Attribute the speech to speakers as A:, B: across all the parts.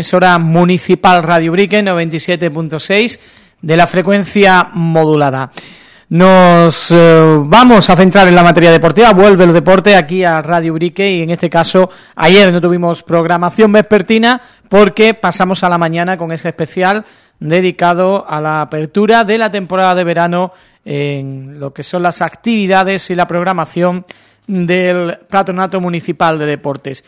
A: emisora municipal Radio Brique 97.6 de la frecuencia modulada. Nos eh, vamos a centrar en la materia deportiva, vuelve el deporte aquí a Radio Brique y en este caso ayer no tuvimos programación vespertina porque pasamos a la mañana con ese especial dedicado a la apertura de la temporada de verano en lo que son las actividades y la programación del Patronato Municipal de Deportes.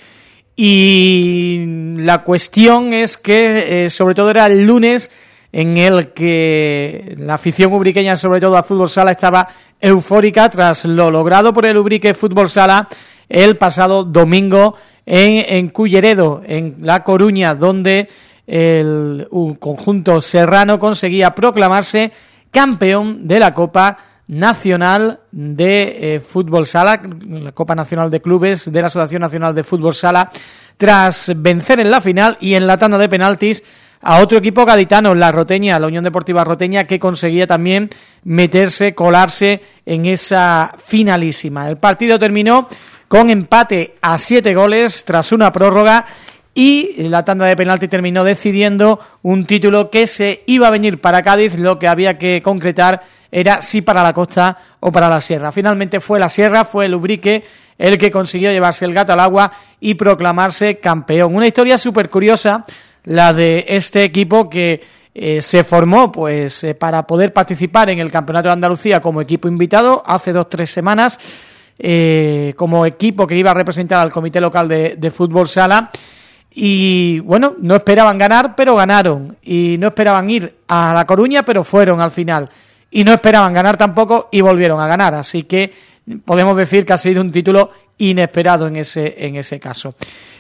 A: Y la cuestión es que, eh, sobre todo era el lunes, en el que la afición ubriqueña, sobre todo a Fútbol Sala, estaba eufórica tras lo logrado por el Ubrique Fútbol Sala el pasado domingo en, en Culleredo, en La Coruña, donde el conjunto serrano conseguía proclamarse campeón de la Copa Nacional de eh, Fútbol Sala, la Copa Nacional de Clubes de la Asociación Nacional de Fútbol Sala, tras vencer en la final y en la tanda de penaltis a otro equipo gaditano, la Roteña, la Unión Deportiva Roteña, que conseguía también meterse, colarse en esa finalísima. El partido terminó con empate a siete goles tras una prórroga y la tanda de penalti terminó decidiendo un título que se iba a venir para Cádiz, lo que había que concretar era si para la costa o para la sierra. Finalmente fue la sierra, fue el Ubrique el que consiguió llevarse el gato al agua y proclamarse campeón. Una historia súper curiosa la de este equipo que eh, se formó pues eh, para poder participar en el Campeonato de Andalucía como equipo invitado hace dos o tres semanas eh, como equipo que iba a representar al Comité Local de, de Fútbol Sala y bueno, no esperaban ganar, pero ganaron y no esperaban ir a La Coruña, pero fueron al final y no esperaban ganar tampoco y volvieron a ganar, así que podemos decir que ha sido un título inesperado en ese, en ese caso.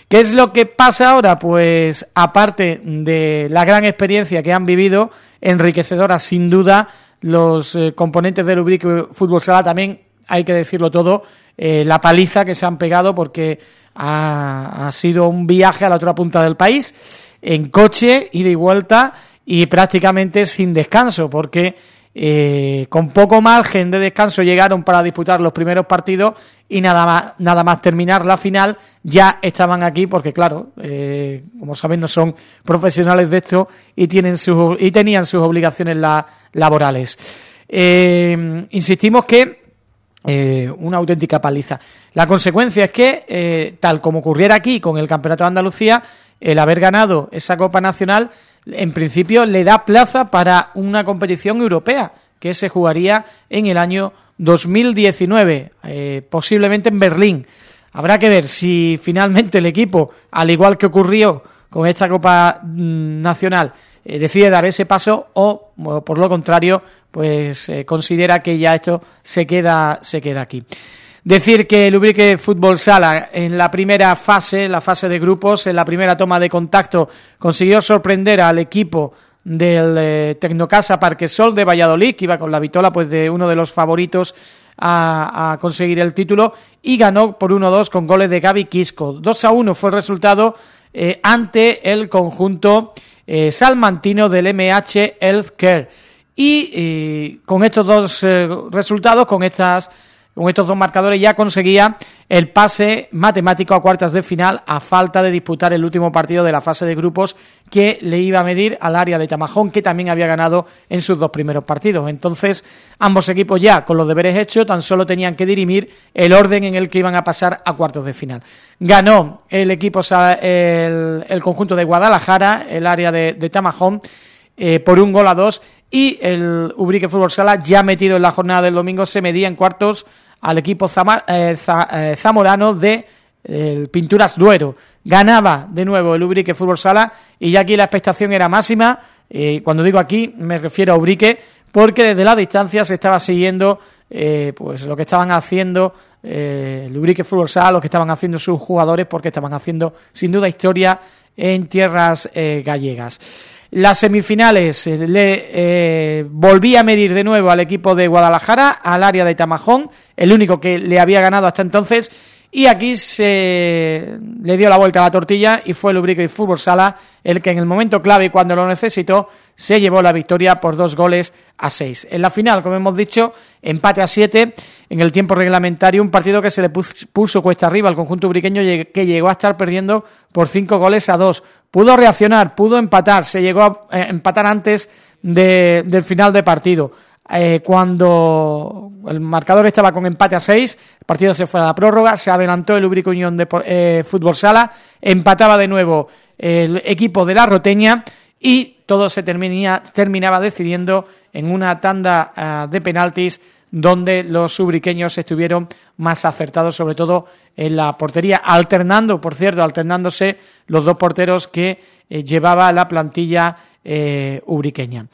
A: ¿Qué es lo que pasa ahora? Pues aparte de la gran experiencia que han vivido, enriquecedora sin duda, los eh, componentes del Ubrique Fútbol Sala también, hay que decirlo todo, eh, la paliza que se han pegado porque ha, sido un viaje a la otra punta del país en coche, ida y vuelta y prácticamente sin descanso porque eh, con poco margen de descanso llegaron para disputar los primeros partidos y nada más nada más terminar la final ya estaban aquí porque claro, eh, como saben no son profesionales de esto y tienen sus y tenían sus obligaciones laborales. Eh, insistimos que una auténtica paliza. La consecuencia es que, tal como ocurriera aquí con el Campeonato de Andalucía, el haber ganado esa Copa Nacional en principio le da plaza para una competición europea que se jugaría en el año 2019, eh, posiblemente en Berlín. Habrá que ver si finalmente el equipo, al igual que ocurrió con esta Copa mm, Nacional, eh, decide dar ese paso o, por lo contrario, pues eh, considera que ya esto se queda se queda aquí. Decir que el Ubrique Fútbol Sala en la primera fase, la fase de grupos, en la primera toma de contacto, consiguió sorprender al equipo del eh, Tecnocasa Parquesol de Valladolid, que iba con la vitola pues de uno de los favoritos a, conseguir el título, y ganó por 1-2 con goles de Gaby Quisco. 2-1 fue el resultado eh, ante el conjunto eh, salmantino del MH Healthcare. Y con estos dos resultados, con estas con estos dos marcadores ya conseguía el pase matemático a cuartas de final a falta de disputar el último partido de la fase de grupos que le iba a medir al área de Tamajón que también había ganado en sus dos primeros partidos. Entonces ambos equipos ya con los deberes hechos tan solo tenían que dirimir el orden en el que iban a pasar a cuartos de final. Ganó el equipo, el, conjunto de Guadalajara, el área de, Tamajón, eh, por un gol a dos y el Ubrique Fútbol Sala ya metido en la jornada del domingo se medía en cuartos al equipo eh, eh, zamorano de Pinturas Duero. Ganaba de nuevo el Ubrique Fútbol Sala y ya aquí la expectación era máxima. Eh, cuando digo aquí me refiero a Ubrique porque desde la distancia se estaba siguiendo pues lo que estaban haciendo el Ubrique Fútbol Sala, lo que estaban haciendo sus jugadores porque estaban haciendo sin duda historia en tierras gallegas. Las semifinales eh, le eh, volvía a medir de nuevo al equipo de Guadalajara, al área de Tamajón, el único que le había ganado hasta entonces, y aquí se le dio la vuelta a la tortilla y fue el Ubrique y Fútbol Sala el que en el momento clave y cuando lo necesitó se llevó la victoria por dos goles a seis. En la final, como hemos dicho, empate a siete en el tiempo reglamentario, un partido que se le puso cuesta arriba al conjunto ubriqueño que llegó a estar perdiendo por cinco goles a dos. Pudo reaccionar, pudo empatar, se llegó a eh, empatar antes del final de partido eh, cuando el marcador estaba con empate a 6, el partido se fue a la prórroga, se adelantó el Ubrico Unión de eh, Fútbol Sala, empataba de nuevo el equipo de la Roteña y todo se terminaba decidiendo en una tanda ah, de penaltis donde los ubriqueños estuvieron más acertados, sobre todo en la portería, alternando, por cierto, alternándose los dos porteros que eh, llevaba la plantilla ubriqueña.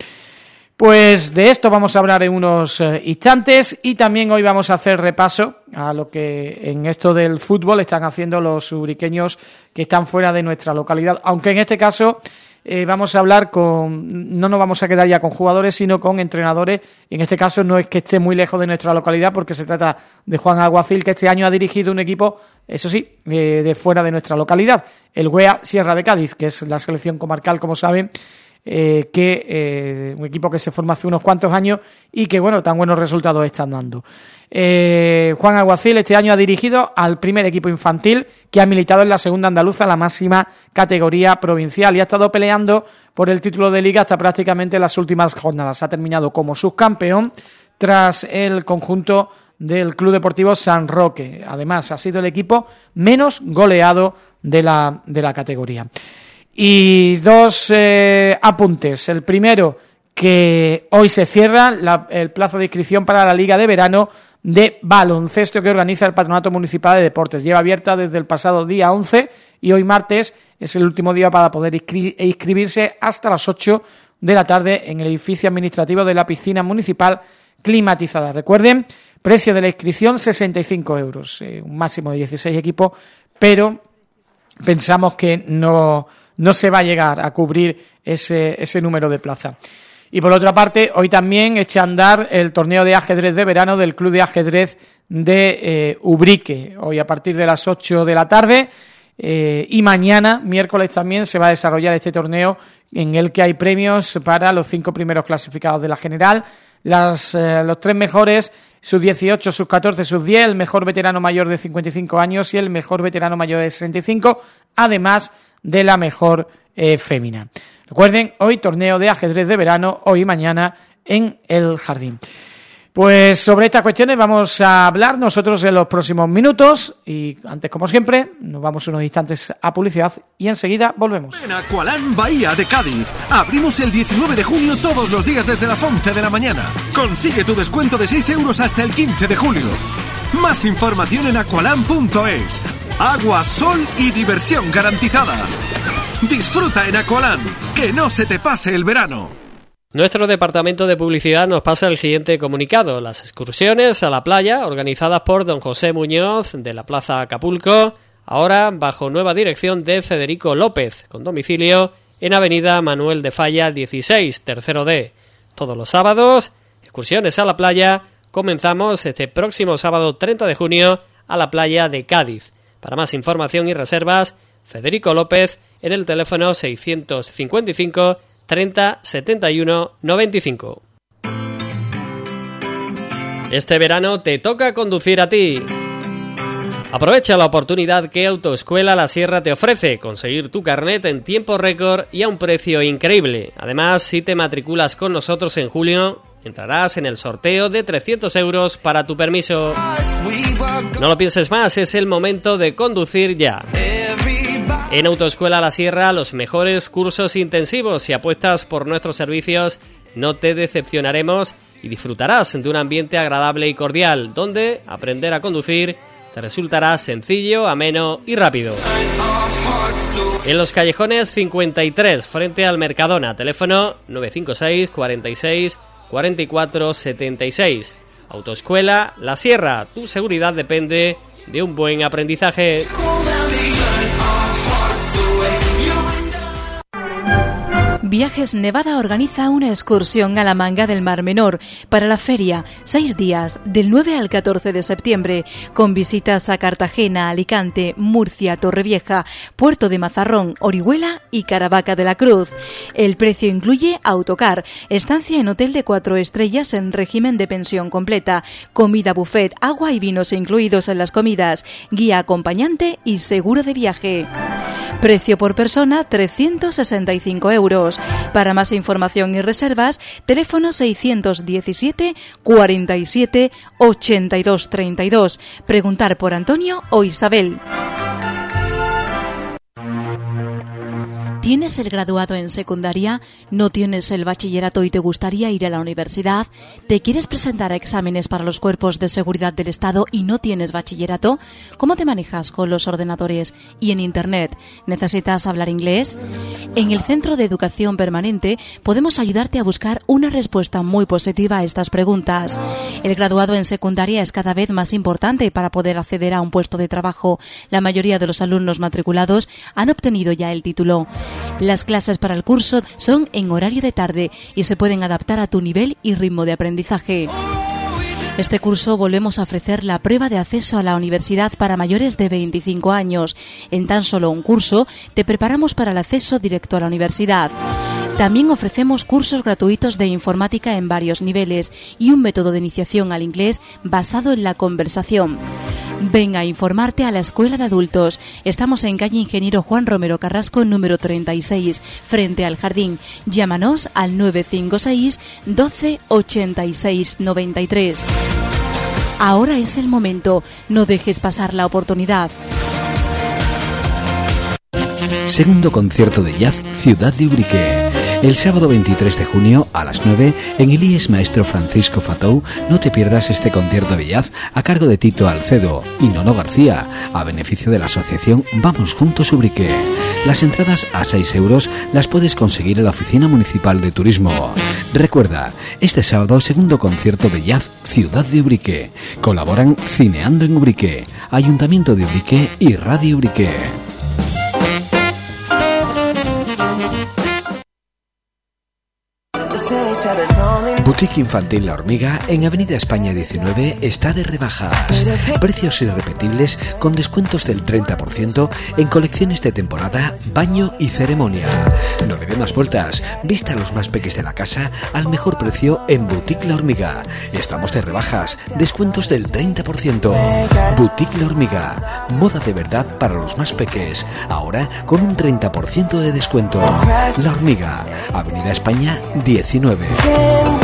A: Pues de esto vamos a hablar en unos eh, instantes y también hoy vamos a hacer repaso a lo que en esto del fútbol están haciendo los ubriqueños que están fuera de nuestra localidad, aunque en este caso eh, vamos a hablar con, no nos vamos a quedar ya con jugadores, sino con entrenadores, en este caso no es que esté muy lejos de nuestra localidad, porque se trata de Juan Aguacil, que este año ha dirigido un equipo, eso sí, de fuera de nuestra localidad, el WEA Sierra de Cádiz, que es la selección comarcal, como saben, eh, que eh, un equipo que se forma hace unos cuantos años y que, bueno, tan buenos resultados están dando. Eh, Juan Aguacil este año ha dirigido al primer equipo infantil que ha militado en la segunda andaluza, la máxima categoría provincial, y ha estado peleando por el título de liga hasta prácticamente las últimas jornadas. Ha terminado como subcampeón tras el conjunto del Club Deportivo San Roque. Además, ha sido el equipo menos goleado de la, de la categoría. Y dos eh, apuntes. El primero, que hoy se cierra el plazo de inscripción para la Liga de Verano de baloncesto que organiza el Patronato Municipal de Deportes. Lleva abierta desde el pasado día 11 y hoy martes es el último día para poder inscribirse hasta las 8 de la tarde en el edificio administrativo de la piscina municipal climatizada. Recuerden, precio de la inscripción 65 euros, eh, un máximo de 16 equipos, pero pensamos que no no se va a llegar a cubrir ese, ese número de plaza. Y por otra parte, hoy también echa a andar el torneo de ajedrez de verano del Club de Ajedrez de eh, Ubrique, hoy a partir de las 8 de la tarde eh, y mañana, miércoles también, se va a desarrollar este torneo en el que hay premios para los cinco primeros clasificados de la general, las, eh, los tres mejores, sus 18, sus 14, sus 10, el mejor veterano mayor de 55 años y el mejor veterano mayor de 65, además de la mejor eh, fémina. Recuerden, hoy torneo de ajedrez de verano, hoy y mañana en el Jardín. Pues sobre estas cuestiones vamos a hablar nosotros en los próximos minutos y antes, como siempre, nos vamos unos instantes a publicidad y enseguida volvemos.
B: En Aqualán Bahía de Cádiz. Abrimos el 19 de junio todos los días desde las 11 de la mañana. Consigue tu descuento de 6 euros hasta el 15 de julio. Más información en aqualan.es. Agua, sol y diversión garantizada. Disfruta en Aqualan, que no se te pase el verano.
C: Nuestro departamento de publicidad nos pasa el siguiente comunicado. Las excursiones a la playa organizadas por don José Muñoz de la Plaza Acapulco, ahora bajo nueva dirección de Federico López, con domicilio en Avenida Manuel de Falla 16, tercero D. Todos los sábados, excursiones a la playa comenzamos este próximo sábado 30 de junio a la playa de Cádiz. Para más información y reservas, Federico López en el teléfono 655 30 71 95. Este verano te toca conducir a ti. Aprovecha la oportunidad que Autoescuela La Sierra te ofrece, conseguir tu carnet en tiempo récord y a un precio increíble. Además, si te matriculas con nosotros en julio, entrarás en el sorteo de 300 euros para tu permiso. No lo pienses más, es el momento de conducir ya. En Autoescuela La Sierra, los mejores cursos intensivos. Si apuestas por nuestros servicios, no te decepcionaremos y disfrutarás de un ambiente agradable y cordial, donde aprender a conducir te resultará sencillo, ameno y rápido. En los callejones 53, frente al Mercadona, teléfono 956 46 44 76. Autoescuela La Sierra, tu seguridad depende de un buen aprendizaje.
D: Viajes Nevada organiza una excursión a la manga del Mar Menor para la feria, seis días, del 9 al 14 de septiembre, con visitas a Cartagena, Alicante, Murcia, Torrevieja, Puerto de Mazarrón, Orihuela y Caravaca de la Cruz. El precio incluye autocar, estancia en hotel de cuatro estrellas en régimen de pensión completa, comida buffet, agua y vinos incluidos en las comidas, guía acompañante y seguro de viaje. Precio por persona 365 euros. Para más información y reservas, teléfono 617 47 82 32. Preguntar por Antonio o Isabel. ¿Tienes el graduado en secundaria? ¿No tienes el bachillerato y te gustaría ir a la universidad? ¿Te quieres presentar a exámenes para los cuerpos de seguridad del Estado y no tienes bachillerato? ¿Cómo te manejas con los ordenadores y en Internet? ¿Necesitas hablar inglés? En el Centro de Educación Permanente podemos ayudarte a buscar una respuesta muy positiva a estas preguntas. El graduado en secundaria es cada vez más importante para poder acceder a un puesto de trabajo. La mayoría de los alumnos matriculados han obtenido ya el título. Las clases para el curso son en horario de tarde y se pueden adaptar a tu nivel y ritmo de aprendizaje. Este curso volvemos a ofrecer la prueba de acceso a la universidad para mayores de 25 años. En tan solo un curso te preparamos para el acceso directo a la universidad. También ofrecemos cursos gratuitos de informática en varios niveles y un método de iniciación al inglés basado en la conversación. Venga a informarte a la Escuela de Adultos. Estamos en calle Ingeniero Juan Romero Carrasco, número 36, frente al jardín. Llámanos al 956 12 86 93. Ahora es el momento. No dejes pasar la oportunidad.
E: Segundo concierto de jazz Ciudad de Ubrique. El sábado 23 de junio a las 9 en el IES Maestro Francisco Fatou no te pierdas este concierto de jazz a cargo de Tito Alcedo y Nono García a beneficio de la asociación Vamos Juntos Ubrique. Las entradas a 6 euros las puedes conseguir en la Oficina Municipal de Turismo. Recuerda, este sábado segundo concierto de jazz Ciudad de Ubrique. Colaboran Cineando en Ubrique, Ayuntamiento de Ubrique y Radio Ubrique. Boutique Infantil La Hormiga en Avenida España 19 está de rebajas. Precios irrepetibles con descuentos del 30% en colecciones de temporada, baño y ceremonia. No le dé más vueltas. Vista a los más peques de la casa al mejor precio en Boutique La Hormiga. Estamos de rebajas, descuentos del 30%. Boutique La Hormiga. Moda de verdad para los más peques. Ahora con un 30% de descuento. La Hormiga. Avenida España 19.
A: Can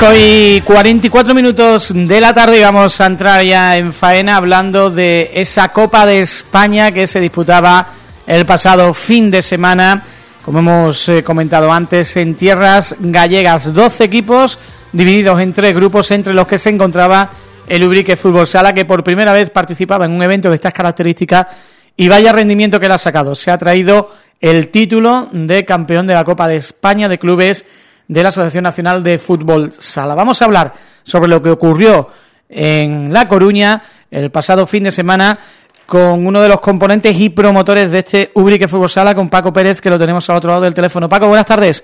A: y 44 minutos de la tarde y vamos a entrar ya en faena hablando de esa Copa de España que se disputaba el pasado fin de semana, como hemos eh, comentado antes, en tierras gallegas. 12 equipos divididos en tres grupos entre los que se encontraba el Ubrique Fútbol Sala, que por primera vez participaba en un evento de estas características y vaya rendimiento que le ha sacado. Se ha traído el título de campeón de la Copa de España de clubes de la Asociación Nacional de Fútbol Sala. Vamos a hablar sobre lo que ocurrió en La Coruña el pasado fin de semana con uno de los componentes y promotores de este Ubrique Fútbol Sala, con Paco Pérez, que lo tenemos al otro lado del teléfono. Paco, buenas tardes.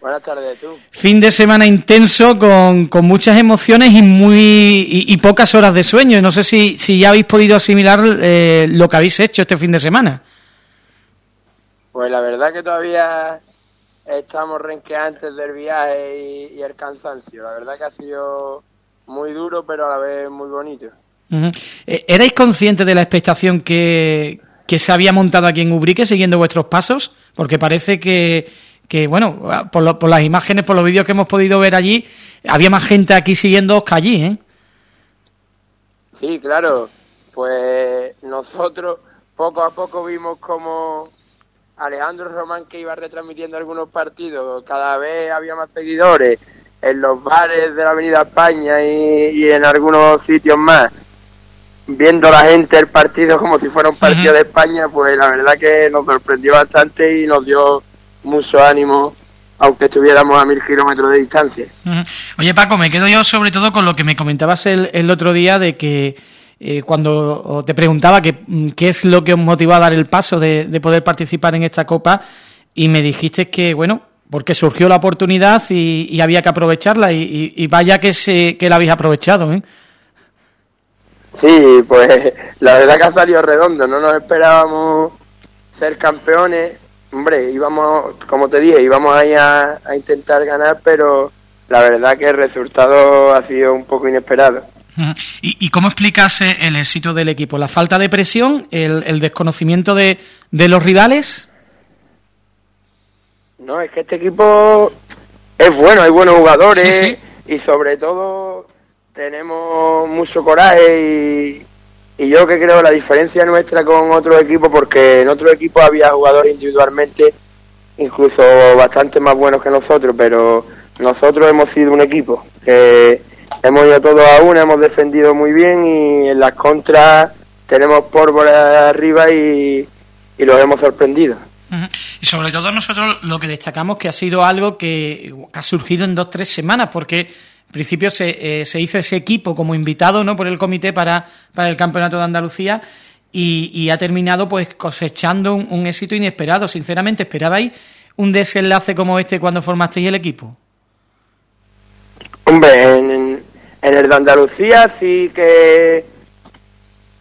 F: Buenas tardes, tú.
A: Fin de semana intenso, con, con muchas emociones y muy y, pocas horas de sueño. No sé si, si ya habéis podido asimilar eh, lo que habéis hecho este fin de semana.
F: Pues la verdad que todavía estamos renqueantes del viaje y, el cansancio. La verdad que ha sido muy duro, pero a la vez muy bonito.
A: Eh, ¿Erais conscientes de la expectación que, que se había montado aquí en Ubrique siguiendo vuestros pasos? Porque parece que, que bueno, por, por las imágenes, por los vídeos que hemos podido ver allí, había más gente aquí siguiendo que allí, ¿eh?
F: Sí, claro. Pues nosotros poco a poco vimos como Alejandro Román que iba retransmitiendo algunos partidos, cada vez había más seguidores en los bares de la Avenida España y, en algunos sitios más, viendo la gente el partido como si fuera un partido de España, pues la verdad que nos sorprendió bastante y nos dio mucho ánimo aunque estuviéramos a mil kilómetros de distancia.
A: Oye Paco, me quedo yo sobre todo con lo que me comentabas el, el otro día de que eh, cuando te preguntaba mm, qué es lo que os motivó a dar el paso de, poder participar en esta Copa y me dijiste que, bueno, porque surgió la oportunidad y, había que aprovecharla y, vaya que, se, que la habéis aprovechado, ¿eh?
F: Sí, pues la verdad que ha salido redondo, no nos esperábamos ser campeones, hombre, íbamos, como te dije, íbamos ahí a intentar ganar, pero la verdad que el resultado ha sido un poco inesperado.
A: ¿Y, cómo explicas el éxito del equipo? ¿La falta de presión? ¿El, desconocimiento de, de, los rivales?
F: No, es que este equipo es bueno, hay buenos jugadores y sobre todo tenemos mucho coraje y, y yo que creo la diferencia nuestra con otros equipos porque en otros equipos había jugadores individualmente incluso bastante más buenos que nosotros, pero nosotros hemos sido un equipo que hemos ido todos a una, hemos defendido muy bien y en las contras tenemos pólvora arriba y, y los hemos sorprendido.
A: Y sobre todo nosotros lo que destacamos que ha sido algo que, ha surgido en dos tres semanas, porque en principio se, eh, se hizo ese equipo como invitado no por el comité para, para el Campeonato de Andalucía y, y ha terminado pues cosechando un, un, éxito inesperado. Sinceramente, ¿esperabais un desenlace como este cuando formasteis el equipo?
F: Hombre, en, en el de Andalucía sí que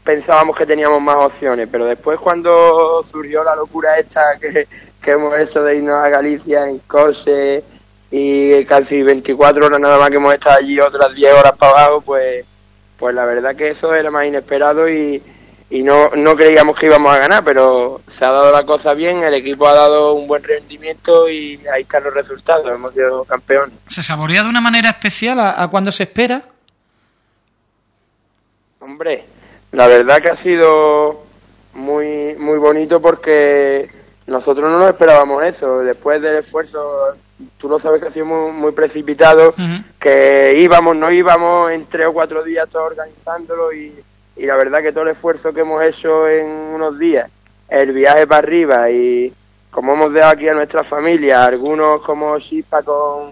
F: pensábamos que teníamos más opciones, pero después cuando surgió la locura esta que, que hemos hecho de irnos a Galicia en coche y casi 24 horas nada más que hemos estado allí otras 10 horas para abajo, pues, pues la verdad que eso era más inesperado y, y no, no creíamos que íbamos a ganar, pero se ha dado la cosa bien, el equipo ha dado un buen rendimiento y ahí están los resultados, hemos sido campeones.
A: ¿Se saborea de una manera especial a, a cuando se espera?
F: Hombre, la verdad que ha sido muy muy bonito porque nosotros no nos esperábamos eso. Después del esfuerzo, tú lo sabes que ha sido muy, precipitado, que íbamos, no íbamos en tres o cuatro días todos organizándolo y, y la verdad que todo el esfuerzo que hemos hecho en unos días, el viaje para arriba y como hemos dejado aquí a nuestra familia, algunos como Chispa con,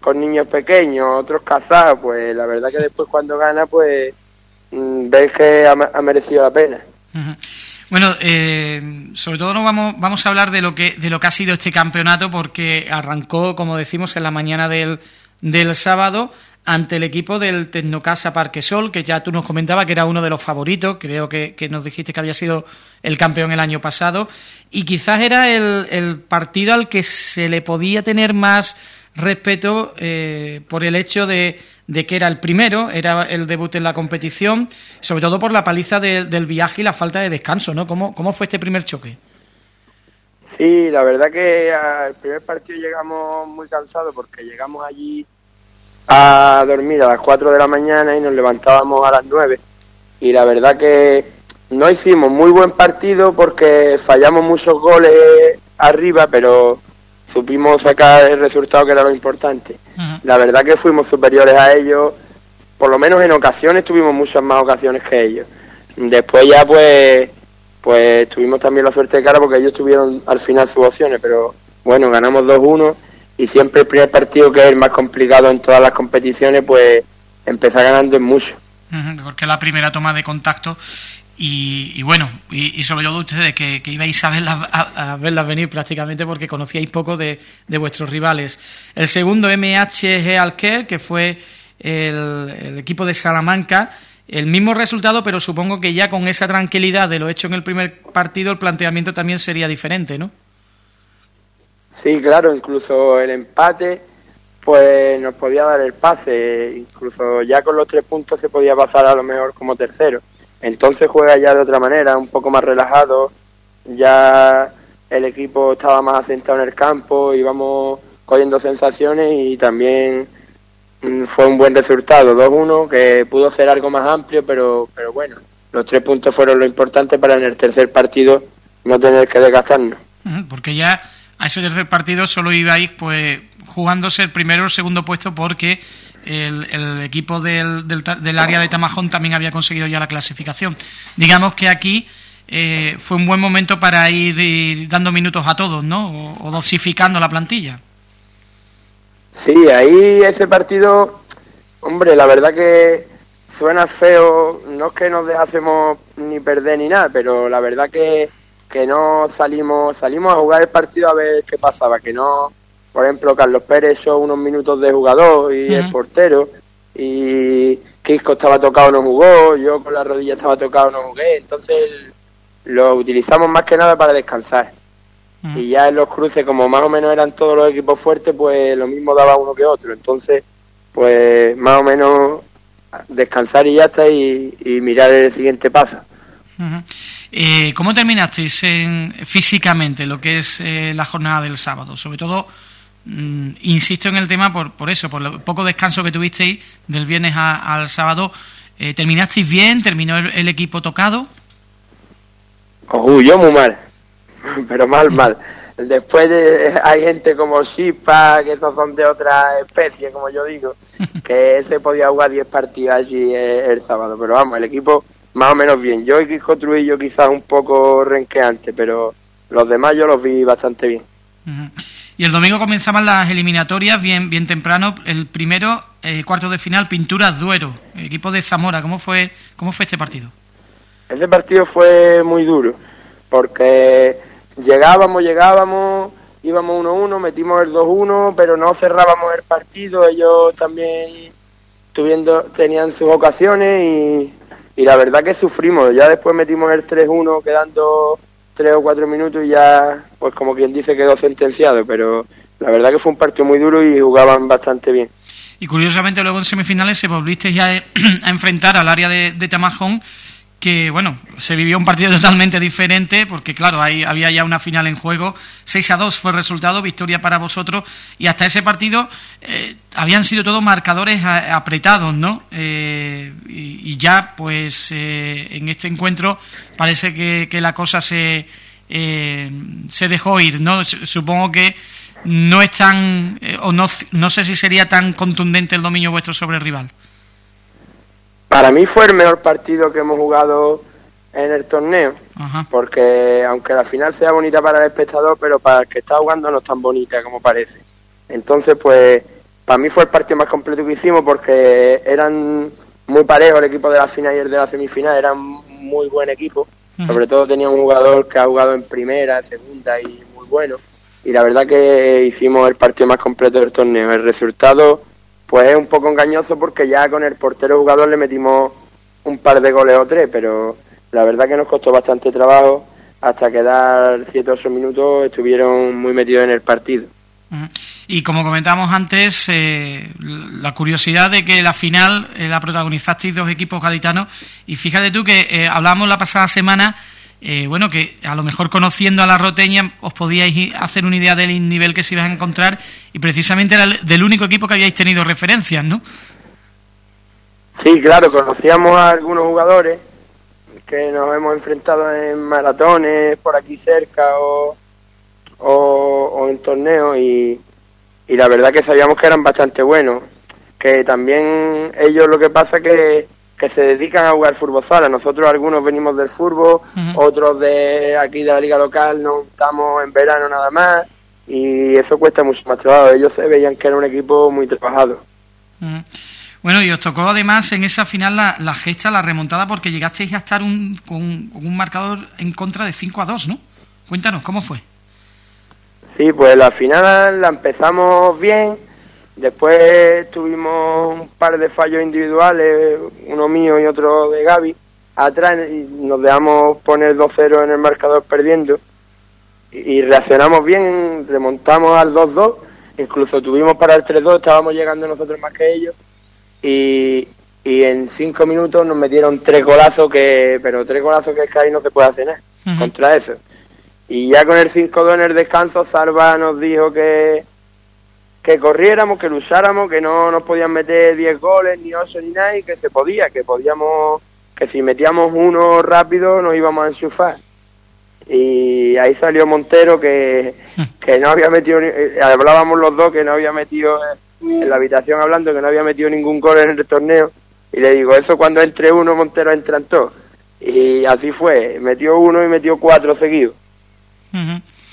F: con niños pequeños, otros casados, pues la verdad que después cuando gana, pues Mm, ves que ha, merecido la pena.
A: Bueno, eh, sobre todo no vamos, vamos a hablar de lo que de lo que ha sido este campeonato porque arrancó, como decimos, en la mañana del, del sábado ante el equipo del Tecnocasa Parquesol, que ya tú nos comentabas que era uno de los favoritos, creo que, que, nos dijiste que había sido el campeón el año pasado, y quizás era el, partido al que se le podía tener más respeto eh, por el hecho de, de, que era el primero, era el debut en la competición, sobre todo por la paliza del viaje y la falta de descanso, ¿no? ¿Cómo, ¿Cómo fue este primer choque?
F: Sí, la verdad que al primer partido llegamos muy cansados porque llegamos allí a dormir a las 4 de la mañana y nos levantábamos a las 9 y la verdad que no hicimos muy buen partido porque fallamos muchos goles arriba, pero supimos sacar el resultado que era lo importante. La verdad que fuimos superiores a ellos, por lo menos en ocasiones tuvimos muchas más ocasiones que ellos. Después ya pues pues tuvimos también la suerte de cara porque ellos tuvieron al final sus opciones, pero bueno, ganamos 2-1 y siempre el primer partido que es el más complicado en todas las competiciones, pues empezar ganando es mucho.
A: Porque la primera toma de contacto y, bueno, y, sobre todo ustedes que, ibais a verlas, a, verlas, venir prácticamente porque conocíais poco de, vuestros rivales. El segundo MHG Alker, que fue el, equipo de Salamanca, el mismo resultado, pero supongo que ya con esa tranquilidad de lo hecho en el primer partido, el planteamiento también sería diferente, ¿no?
F: Sí, claro, incluso el empate pues nos podía dar el pase, incluso ya con los tres puntos se podía pasar a lo mejor como tercero. Entonces juega ya de otra manera, un poco más relajado, ya el equipo estaba más asentado en el campo, íbamos cogiendo sensaciones y también mm, fue un buen resultado, 2-1, que pudo ser algo más amplio, pero, pero bueno, los tres puntos fueron lo importante para en el tercer partido no tener que desgastarnos.
A: Porque ya a ese tercer partido solo ibais pues jugándose el primero o el segundo puesto porque el, equipo del, del, área de Tamajón también había conseguido ya la clasificación. Digamos que aquí eh, fue un buen momento para ir, dando minutos a todos, ¿no? O, dosificando la plantilla.
F: Sí, ahí ese partido, hombre, la verdad que suena feo, no es que nos dejásemos ni perder ni nada, pero la verdad que, que no salimos, salimos a jugar el partido a ver qué pasaba, que no por ejemplo, Carlos Pérez son unos minutos de jugador y el portero. Y Quisco estaba tocado, no jugó. Yo con la rodilla estaba tocado, no jugué. Entonces lo utilizamos más que nada para descansar. Y ya en los cruces, como más o menos eran todos los equipos fuertes, pues lo mismo daba uno que otro. Entonces, pues más o menos descansar y ya está y, mirar el siguiente paso.
A: Eh, ¿Cómo terminasteis en, físicamente lo que es eh, la jornada del sábado? Sobre todo Mm, insisto en el tema por, por eso, por el poco descanso que tuvisteis del viernes al sábado. Eh, ¿Terminasteis bien? ¿Terminó el, equipo tocado?
F: Oh, yo muy mal, pero mal, mal. Después hay gente como Shipa, que esos son de otra especie, como yo digo, que se podía jugar 10 partidos allí el, sábado. Pero vamos, el equipo más o menos bien. Yo y Kiko Trujillo quizás un poco renqueante, pero los demás yo los vi bastante bien.
A: Y el domingo comenzaban las eliminatorias bien, bien temprano. El primero, eh, cuarto de final, Pinturas Duero, equipo de Zamora. ¿Cómo fue, ¿Cómo fue este partido?
F: Este partido fue muy duro, porque llegábamos, llegábamos, íbamos 1-1, metimos el 2-1, pero no cerrábamos el partido. Ellos también tuviendo, tenían sus ocasiones y, y la verdad que sufrimos. Ya después metimos el 3-1 quedando tres o cuatro minutos y ya, pues como quien dice, quedó sentenciado, pero la verdad que fue un partido muy duro y jugaban bastante bien.
A: Y curiosamente luego en semifinales se volviste ya a enfrentar al área de, de Tamajón, que bueno, se vivió un partido totalmente diferente, porque claro, ahí había ya una final en juego, 6 a 2 fue el resultado, victoria para vosotros, y hasta ese partido eh, habían sido todos marcadores apretados, ¿no? Eh, y, ya, pues, eh, en este encuentro parece que, que la cosa se, se dejó ir, ¿no? Supongo que no es tan, o no, no sé si sería tan contundente el dominio vuestro sobre el rival.
F: Para mí fue el mejor partido que hemos jugado en el torneo, porque aunque la final sea bonita para el espectador, pero para el que está jugando no es tan bonita como parece. Entonces, pues, para mí fue el partido más completo que hicimos porque eran muy parejos el equipo de la final y el de la semifinal, eran muy buen equipo. Sobre todo tenía un jugador que ha jugado en primera, segunda y muy bueno. Y la verdad que hicimos el partido más completo del torneo. El resultado pues es un poco engañoso porque ya con el portero jugador le metimos un par de goles o tres, pero la verdad que nos costó bastante trabajo. Hasta quedar 7 o 8 minutos estuvieron muy metidos en el partido.
A: Y como comentábamos antes, eh, la curiosidad de que la final eh, la protagonizasteis dos equipos gaditanos. Y fíjate tú que eh, hablamos la pasada semana eh, bueno, que a lo mejor conociendo a la roteña os podíais hacer una idea del nivel que se iba a encontrar y precisamente era del único equipo que habíais tenido referencias, ¿no?
F: Sí, claro, conocíamos a algunos jugadores que nos hemos enfrentado en maratones por aquí cerca o, o, en torneos y, y la verdad que sabíamos que eran bastante buenos. Que también ellos lo que pasa que que se dedican a jugar fútbol sala. Nosotros algunos venimos del fútbol, otros de aquí de la liga local no estamos en verano nada más y eso cuesta mucho más trabajo. Ellos se veían que era un equipo muy trabajado.
A: Bueno, y os tocó además en esa final la, la gesta, la remontada, porque llegasteis a estar un, con, con, un marcador en contra de 5 a 2, ¿no? Cuéntanos, ¿cómo fue?
F: Sí, pues la final la empezamos bien, Después tuvimos un par de fallos individuales, uno mío y otro de Gaby, atrás y nos dejamos poner 2-0 en el marcador perdiendo. y reaccionamos bien, remontamos al 2-2, incluso tuvimos para el 3-2, estábamos llegando nosotros más que ellos y, y en cinco minutos nos metieron tres golazos que, pero tres golazos que es que ahí no se puede hacer nada contra eso. Y ya con el 5-2 en el descanso, Salva nos dijo que, que corriéramos, que lucháramos, que no nos podían meter 10 goles, ni 8 ni nada, y que se podía, que podíamos, que si metíamos uno rápido nos íbamos a enchufar. Y ahí salió Montero que, que no había metido, eh, hablábamos los dos que no había metido en la habitación hablando que no había metido ningún gol en el torneo. Y le digo, eso cuando entre uno, Montero entran todos. Y así fue, metió uno y metió cuatro seguidos.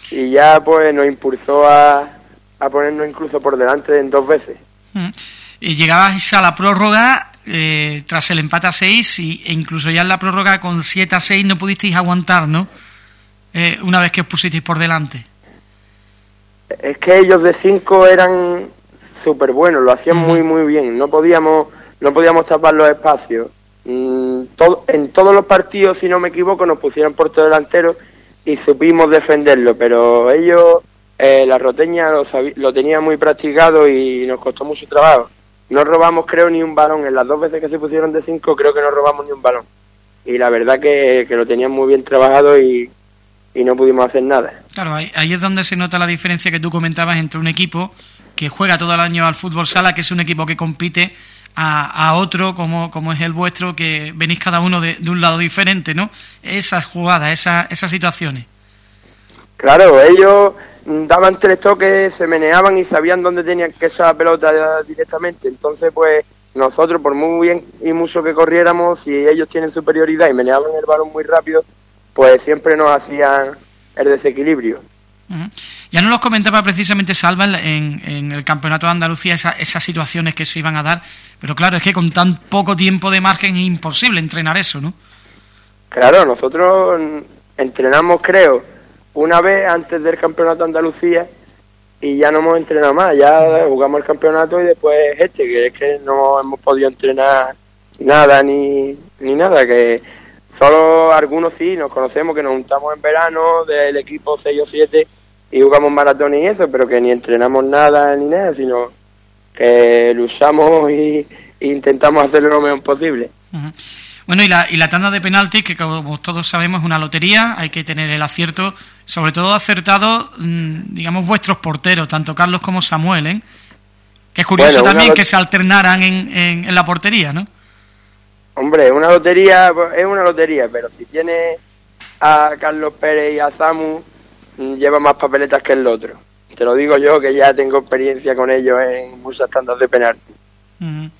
F: Y ya pues nos impulsó a, a ponernos incluso por delante en dos veces.
A: Y llegabas a la prórroga eh, tras el empate a seis y, e incluso ya en la prórroga con 7 a 6 no pudisteis aguantar, ¿no? Eh, una vez que os pusisteis por delante.
F: Es que ellos de cinco eran súper buenos, lo hacían muy muy bien, no podíamos no podíamos tapar los espacios. Mm, todo, en todos los partidos, si no me equivoco, nos pusieron por todo delantero y supimos defenderlo, pero ellos, eh, la roteña lo, lo tenía muy practicado y nos costó mucho trabajo. No robamos, creo, ni un balón. En las dos veces que se pusieron de cinco, creo que no robamos ni un balón. Y la verdad que, que lo tenían muy bien trabajado y, y no pudimos hacer nada.
A: Claro, ahí, ahí, es donde se nota la diferencia que tú comentabas entre un equipo que juega todo el año al fútbol sala, que es un equipo que compite, a, a otro como, como es el vuestro, que venís cada uno de, de un lado diferente, ¿no? Esas jugadas, esa, esas situaciones.
F: Claro, ellos daban tres toques, se meneaban y sabían dónde tenían que echar la pelota directamente. Entonces, pues nosotros, por muy bien y mucho que corriéramos, si ellos tienen superioridad y meneaban el balón muy rápido, pues siempre nos hacían el desequilibrio.
A: Ya nos los comentaba precisamente Salva en, en el Campeonato de Andalucía esa, esas situaciones que se iban a dar, pero claro, es que con tan poco tiempo de margen es imposible entrenar eso, ¿no?
F: Claro, nosotros entrenamos, creo, una vez antes del Campeonato de Andalucía y ya no hemos entrenado más, ya jugamos el campeonato y después este, que es que no hemos podido entrenar nada ni, ni nada, que solo algunos sí, nos conocemos, que nos juntamos en verano del equipo 6 o 7 y jugamos maratón y eso, pero que ni entrenamos nada ni nada, sino que luchamos y, e intentamos hacer lo mejor posible.
A: Bueno, y la, y la tanda de penaltis, que como todos sabemos es una lotería, hay que tener el acierto, sobre todo acertado, mm, digamos, vuestros porteros, tanto Carlos como Samuel, ¿eh? Que es curioso también que se alternaran en, en, en, la portería, ¿no?
F: Hombre, una lotería es una lotería, pero si tiene a Carlos Pérez y a Samu, lleva más papeletas que el otro. Te lo digo yo, que ya tengo experiencia con ellos en muchas tandas de penalti.
A: Uh -huh.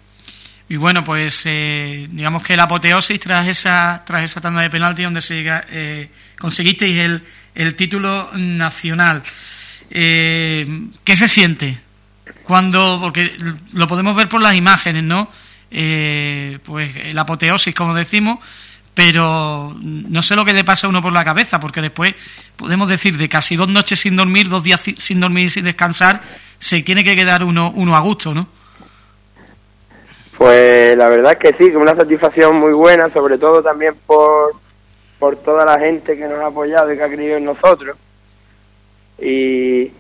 A: Y bueno, pues eh, digamos que la apoteosis tras esa tras esa tanda de penalti donde se eh, conseguisteis el, el título nacional. Eh, ¿Qué se siente? Cuando, porque lo podemos ver por las imágenes, ¿no? Eh, pues la apoteosis, como decimos, pero no sé lo que le pasa a uno por la cabeza, porque después podemos decir de casi dos noches sin dormir, dos días sin dormir y sin descansar, se tiene que quedar uno, uno a gusto, ¿no?
F: Pues la verdad es que sí, una satisfacción muy buena, sobre todo también por, por toda la gente que nos ha apoyado y que ha creído en nosotros. Y,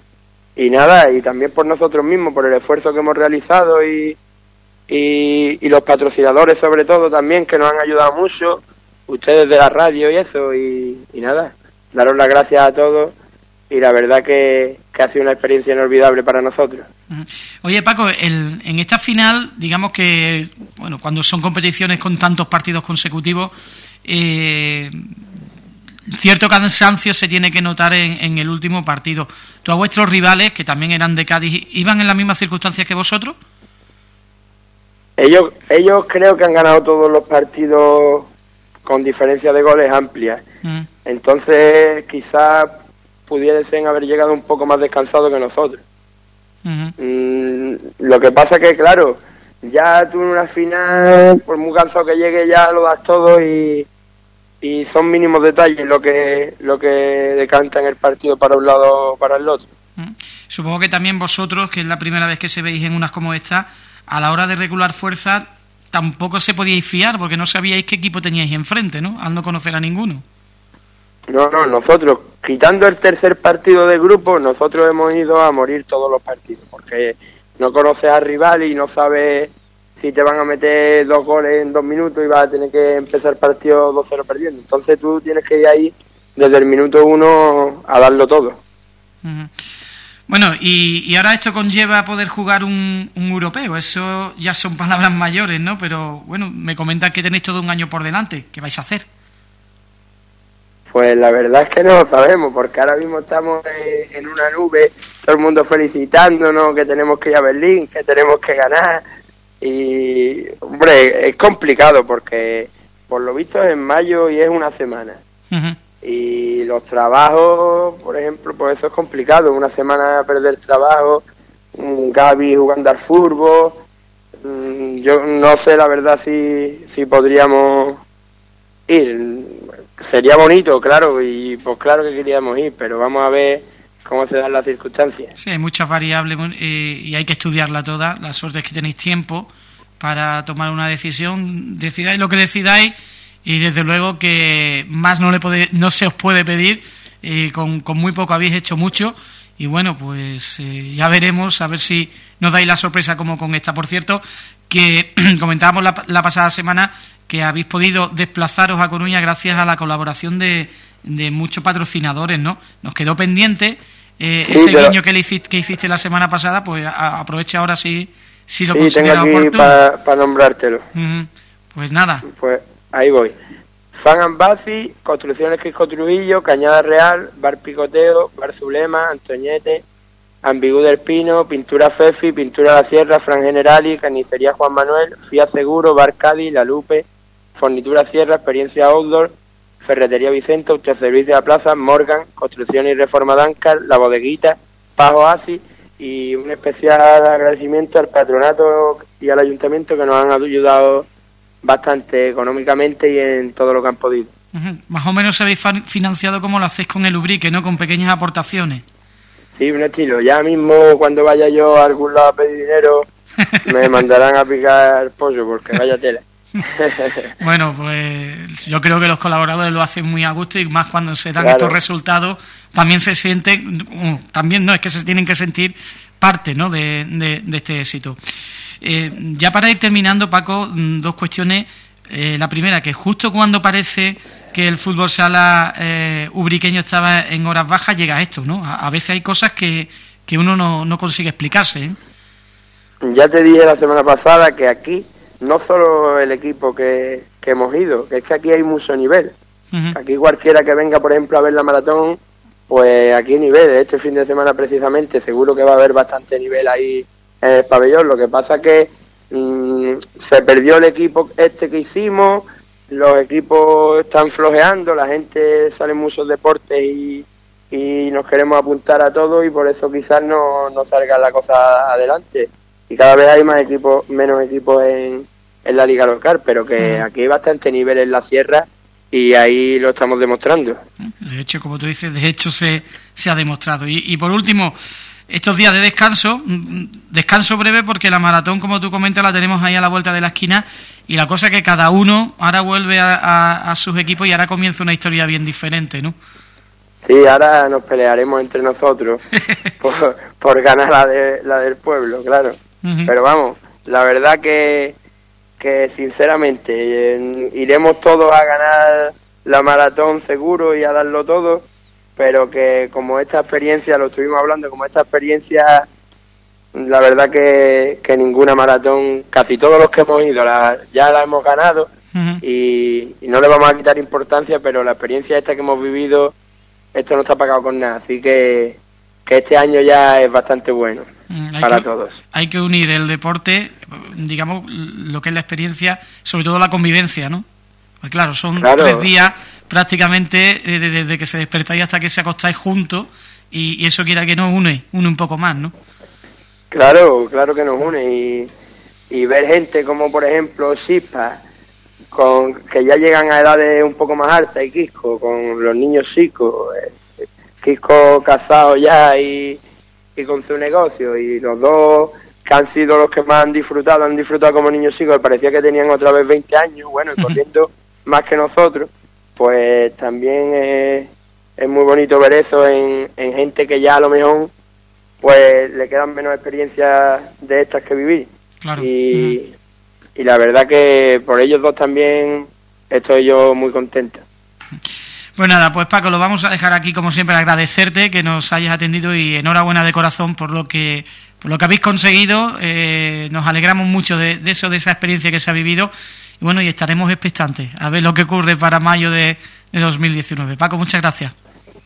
F: y nada, y también por nosotros mismos, por el esfuerzo que hemos realizado y, y, y los patrocinadores sobre todo también que nos han ayudado mucho, ustedes de la radio y eso, y, y nada, daros las gracias a todos y la verdad que, que, ha sido una experiencia inolvidable para nosotros.
A: Oye Paco, el, en esta final, digamos que, bueno, cuando son competiciones con tantos partidos consecutivos, eh, cierto cansancio se tiene que notar en, en, el último partido. ¿Tú a vuestros rivales, que también eran de Cádiz, iban en las mismas circunstancias que vosotros?
F: Ellos, ellos creo que han ganado todos los partidos con diferencia de goles amplias. Mm. Entonces, quizás pudiesen haber llegado un poco más descansados que nosotros. Uh -huh. mm, lo que pasa que, claro, ya tú en una final, por muy cansado que llegue, ya lo das todo y, y son mínimos detalles lo que lo que decanta en el partido para un lado o para el otro.
A: Supongo que también vosotros, que es la primera vez que se veis en unas como esta, a la hora de regular fuerza tampoco se podíais fiar porque no sabíais qué equipo teníais enfrente, ¿no? Al no conocer a ninguno.
F: No, no, nosotros, quitando el tercer partido del grupo, nosotros hemos ido a morir todos los partidos, porque no conoces al rival y no sabes si te van a meter dos goles en dos minutos y vas a tener que empezar el partido 2-0 perdiendo. Entonces tú tienes que ir ahí desde el minuto uno a darlo todo.
A: Bueno, y, ahora esto conlleva poder jugar un, un, europeo. Eso ya son palabras mayores, ¿no? Pero bueno, me comentan que tenéis todo un año por delante. ¿Qué vais a hacer?
F: Pues la verdad es que no lo sabemos, porque ahora mismo estamos en una nube, todo el mundo felicitándonos, que tenemos que ir a Berlín, que tenemos que ganar. Y, hombre, es complicado porque por lo visto es en mayo y es una semana. Y los trabajos, por ejemplo, pues eso es complicado. Una semana perder trabajo, Gaby jugando al fútbol. Mm, yo no sé la verdad si, si podríamos ir. Sería bonito, claro, y pues claro que queríamos ir, pero vamos a ver cómo se dan las circunstancias.
A: Sí, hay muchas variables eh, y hay que estudiarla toda. La suerte es que tenéis tiempo para tomar una decisión. Decidáis lo que decidáis y desde luego que más no, le puede, no se os puede pedir. Eh, con, con, muy poco habéis hecho mucho y bueno, pues eh, ya veremos a ver si nos dais la sorpresa como con esta. Por cierto, que comentábamos la, la pasada semana que habéis podido desplazaros a Coruña gracias a la colaboración de, de muchos patrocinadores, ¿no? Nos quedó pendiente eh, ese guiño que, le hiciste, que hiciste la semana pasada, pues aproveche ahora si, si lo
F: sí, tengo aquí para nombrártelo.
A: Pues nada.
F: Pues ahí voy. Fan Ambasi, Construcciones Quisco Trujillo, Cañada Real, Bar Picoteo, Bar Zulema, Antoñete, Ambigú del Pino, Pintura Fefi, Pintura La Sierra, Fran Generali, Carnicería Juan Manuel, Fia Seguro, Bar Cádiz, La Lupe, Fornitura Sierra, Experiencia Outdoor, Ferretería Vicente, Autoservicio de la Plaza, Morgan, Construcción y Reforma Dancar, La Bodeguita, Pajo Asi y un especial agradecimiento al patronato y al ayuntamiento que nos han ayudado bastante económicamente y en todo lo que han podido.
A: Más o menos habéis financiado como lo hacéis con el Ubrique, ¿no? Con pequeñas aportaciones.
F: Sí, un estilo. Ya mismo cuando vaya yo a algún lado a pedir dinero me mandarán a picar pollo porque vaya tela.
A: bueno, pues yo creo que los colaboradores lo hacen muy a gusto y más cuando se dan estos resultados también se sienten, mm, también no, es que se tienen que sentir parte ¿no? de, este éxito. Eh, ya para ir terminando, Paco, mm, dos cuestiones. Eh, la primera, que justo cuando parece que el fútbol sala eh, ubriqueño estaba en horas bajas, llega esto, ¿no? A, veces hay cosas que, que uno no, no consigue explicarse.
F: Ya te dije la semana pasada que aquí no solo el equipo que, hemos ido, que es que aquí hay mucho nivel. Aquí cualquiera que venga, por ejemplo, a ver la maratón, pues aquí nivel. Este fin de semana precisamente seguro que va a haber bastante nivel ahí en el pabellón. Lo que pasa que mm, se perdió el equipo este que hicimos, los equipos están flojeando, la gente sale en muchos deportes y, y nos queremos apuntar a todo y por eso quizás no, no salga la cosa adelante. Y cada vez hay más equipos, menos equipos en, en la liga local, pero que aquí hay bastante nivel en la sierra y ahí lo estamos demostrando.
A: De hecho, como tú dices, de hecho se, se ha demostrado. Y, por último, estos días de descanso, mm, descanso breve porque la maratón, como tú comentas, la tenemos ahí a la vuelta de la esquina y la cosa es que cada uno ahora vuelve a, a, sus equipos y ahora comienza una historia bien diferente, ¿no?
F: Sí, ahora nos pelearemos entre nosotros por, por ganar la, de, la del pueblo, claro. Pero vamos, la verdad que que sinceramente iremos todos a ganar la maratón seguro y a darlo todo, pero que como esta experiencia, lo estuvimos hablando, como esta experiencia, la verdad que, que ninguna maratón, casi todos los que hemos ido ya la hemos ganado y, no le vamos a quitar importancia, pero la experiencia esta que hemos vivido, esto no está pagado con nada, así que, que este año ya es bastante bueno. Mm, para todos.
A: Hay que unir el deporte, digamos, lo que es la experiencia, sobre todo la convivencia, ¿no? Pues claro, son tres días prácticamente eh, desde, que se despertáis hasta que se acostáis juntos y, eso quiera que nos une, une un poco más, ¿no?
F: Claro, claro que nos une y, y ver gente como por ejemplo Sispa, con, que ya llegan a edades un poco más altas y Quisco, con los niños chicos, eh, Quisco casado ya y y con su negocio y los dos que han sido los que más han disfrutado, han disfrutado como niños chicos, parecía que tenían otra vez 20 años, bueno, y corriendo más que nosotros, pues también es, es muy bonito ver eso en, en gente que ya a lo mejor pues le quedan menos experiencias de estas que vivir. Y, y la verdad que por ellos dos también estoy yo muy contenta.
A: Pues nada, pues Paco, lo vamos a dejar aquí como siempre agradecerte que nos hayas atendido y enhorabuena de corazón por lo que por lo que habéis conseguido. Eh, nos alegramos mucho de, eso, de esa experiencia que se ha vivido. Y bueno, y estaremos expectantes a ver lo que ocurre para mayo de, 2019. Paco, muchas gracias.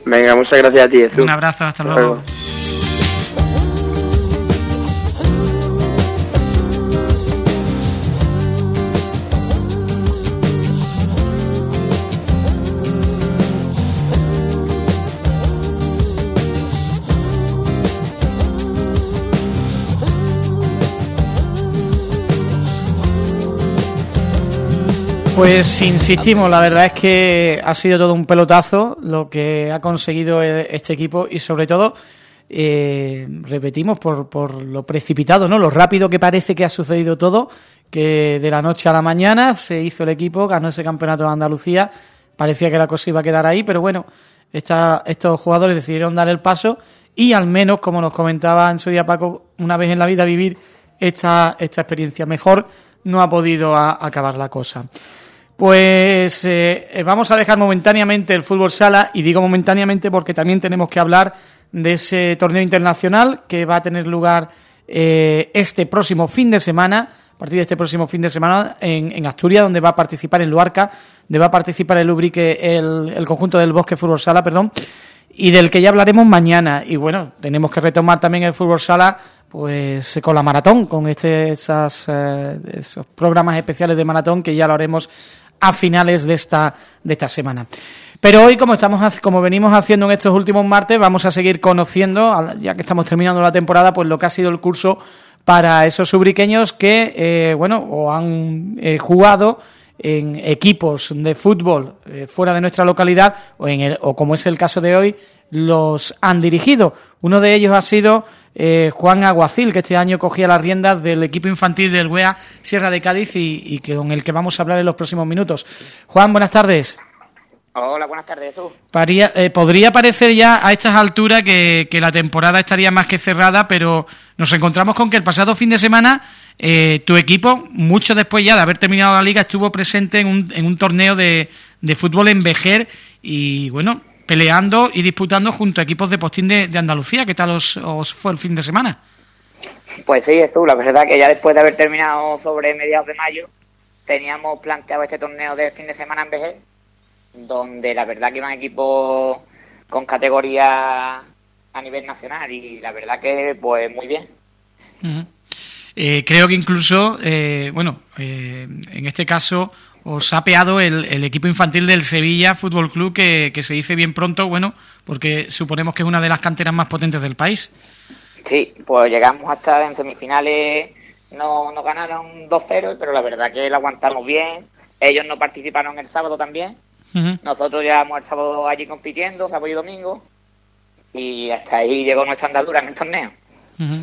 F: Venga, muchas gracias a ti.
A: Un abrazo, hasta, luego. Pues insistimos, la verdad es que ha sido todo un pelotazo lo que ha conseguido e-, este equipo y sobre todo, eh, repetimos, por, por lo precipitado, no lo rápido que parece que ha sucedido todo, que de la noche a la mañana se hizo el equipo, ganó ese campeonato de Andalucía, parecía que la cosa iba a quedar ahí, pero bueno, estos jugadores decidieron dar el paso y al menos, como nos comentaba en su día Paco, una vez en la vida vivir esta, esta experiencia mejor, no ha podido acabar la cosa. Pues eh, vamos a dejar momentáneamente el fútbol sala y digo momentáneamente porque también tenemos que hablar de ese torneo internacional que va a tener lugar eh, este próximo fin de semana, a partir de este próximo fin de semana en, Asturias, donde va a participar en Luarca, donde va a participar el Ubrique, el, conjunto del Bosque Fútbol Sala, perdón, y del que ya hablaremos mañana. Y bueno, tenemos que retomar también el fútbol sala pues con la maratón, con este, esas, eh, esos programas especiales de maratón que ya lo haremos a finales de esta, de esta semana. Pero hoy, como estamos como venimos haciendo en estos últimos martes, vamos a seguir conociendo, ya que estamos terminando la temporada, pues lo que ha sido el curso para esos subriqueños que, eh, bueno, o han eh, jugado en equipos de fútbol eh, fuera de nuestra localidad o, en el, o como es el caso de hoy, los han dirigido. Uno de ellos ha sido eh, Juan Aguacil, que este año cogía las riendas del equipo infantil del WEA Sierra de Cádiz y, que, con el que vamos a hablar en los próximos minutos. Juan, buenas tardes.
G: Hola, buenas tardes, tú.
A: Eh, podría parecer ya a estas alturas que, la temporada estaría más que cerrada, pero nos encontramos con que el pasado fin de semana eh, tu equipo, mucho después ya de haber terminado la liga, estuvo presente en un, en un torneo de, de fútbol en Vejer y, bueno, peleando y disputando junto a equipos de postín de, Andalucía. ¿Qué tal os, fue el fin de semana?
G: Pues sí, Jesús, la verdad que ya después de haber terminado sobre mediados de mayo, teníamos planteado este torneo de fin de semana en Vejer, donde la verdad que iban equipos con categoría a nivel nacional y la verdad que pues muy bien.
A: Eh, creo que incluso, eh, bueno, eh, en este caso os ha peado el, equipo infantil del Sevilla Fútbol Club, que, se dice bien pronto, bueno, porque suponemos que es una de las canteras más potentes del país.
G: Sí, pues llegamos hasta en semifinales, no, nos ganaron 2-0, pero la verdad que lo aguantamos bien. Ellos no participaron el sábado también. Nosotros llevamos el sábado allí compitiendo, sábado y domingo, y hasta ahí llegó nuestra andadura en el torneo.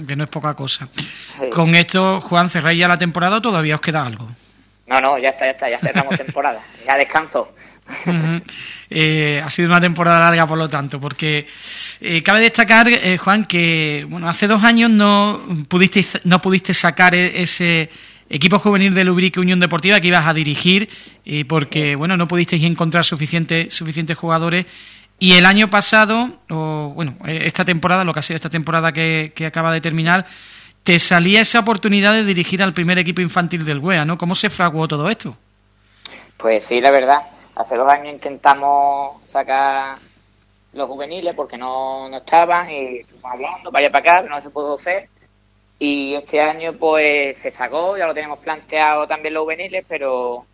A: que no es poca cosa. Con esto, Juan, ¿cerráis ya la temporada o todavía os queda algo?
G: No, no, ya está, ya está, ya cerramos temporada, ya descanso.
A: Eh, ha sido una temporada larga, por lo tanto, porque eh, cabe destacar, eh, Juan, que bueno, hace dos años no pudiste no pudiste sacar e-, ese equipo juvenil de Lubrique Unión Deportiva que ibas a dirigir, porque bueno, no pudisteis encontrar suficientes suficientes jugadores. Y el año pasado, o bueno, esta temporada, lo que ha sido esta temporada que, que acaba de terminar, te salía esa oportunidad de dirigir al primer equipo infantil del WEA, ¿no? ¿Cómo se fraguó todo esto?
G: Pues sí, la verdad. Hace dos años intentamos sacar los juveniles porque no, no estaban y estuvimos hablando, vaya para acá, no se pudo hacer. Y este año pues se sacó, ya lo tenemos planteado también los juveniles, pero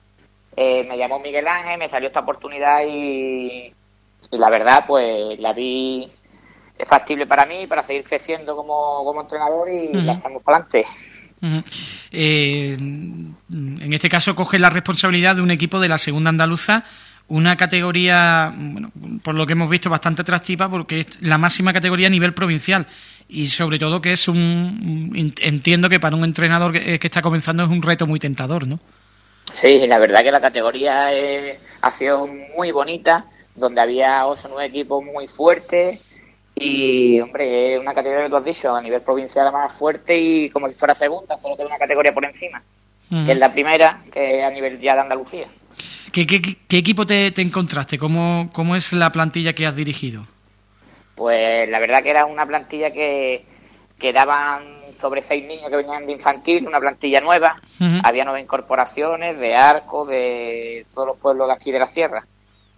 G: eh, me llamó Miguel Ángel, me salió esta oportunidad y, y la verdad pues la vi es factible para mí, para seguir creciendo como, como entrenador y la echamos para adelante.
A: Eh, en este caso coge la responsabilidad de un equipo de la segunda andaluza, una categoría, bueno, por lo que hemos visto, bastante atractiva porque es la máxima categoría a nivel provincial y sobre todo que es un, entiendo que para un entrenador que, que está comenzando es un reto muy tentador, ¿no?
G: Sí, la verdad que la categoría eh, ha sido muy bonita, donde había ocho o nueve equipos muy fuertes y, hombre, es una categoría que tú has dicho, a nivel provincial más fuerte y como si fuera segunda, solo que una categoría por encima, que es la primera, que es a nivel ya de Andalucía.
A: ¿Qué, qué, qué equipo te, te encontraste? ¿Cómo, ¿Cómo es la plantilla que has dirigido?
G: Pues la verdad que era una plantilla que, que daban sobre seis niños que venían de infantil, una plantilla nueva. Había nueve incorporaciones de arco, de todos los pueblos de aquí de la sierra.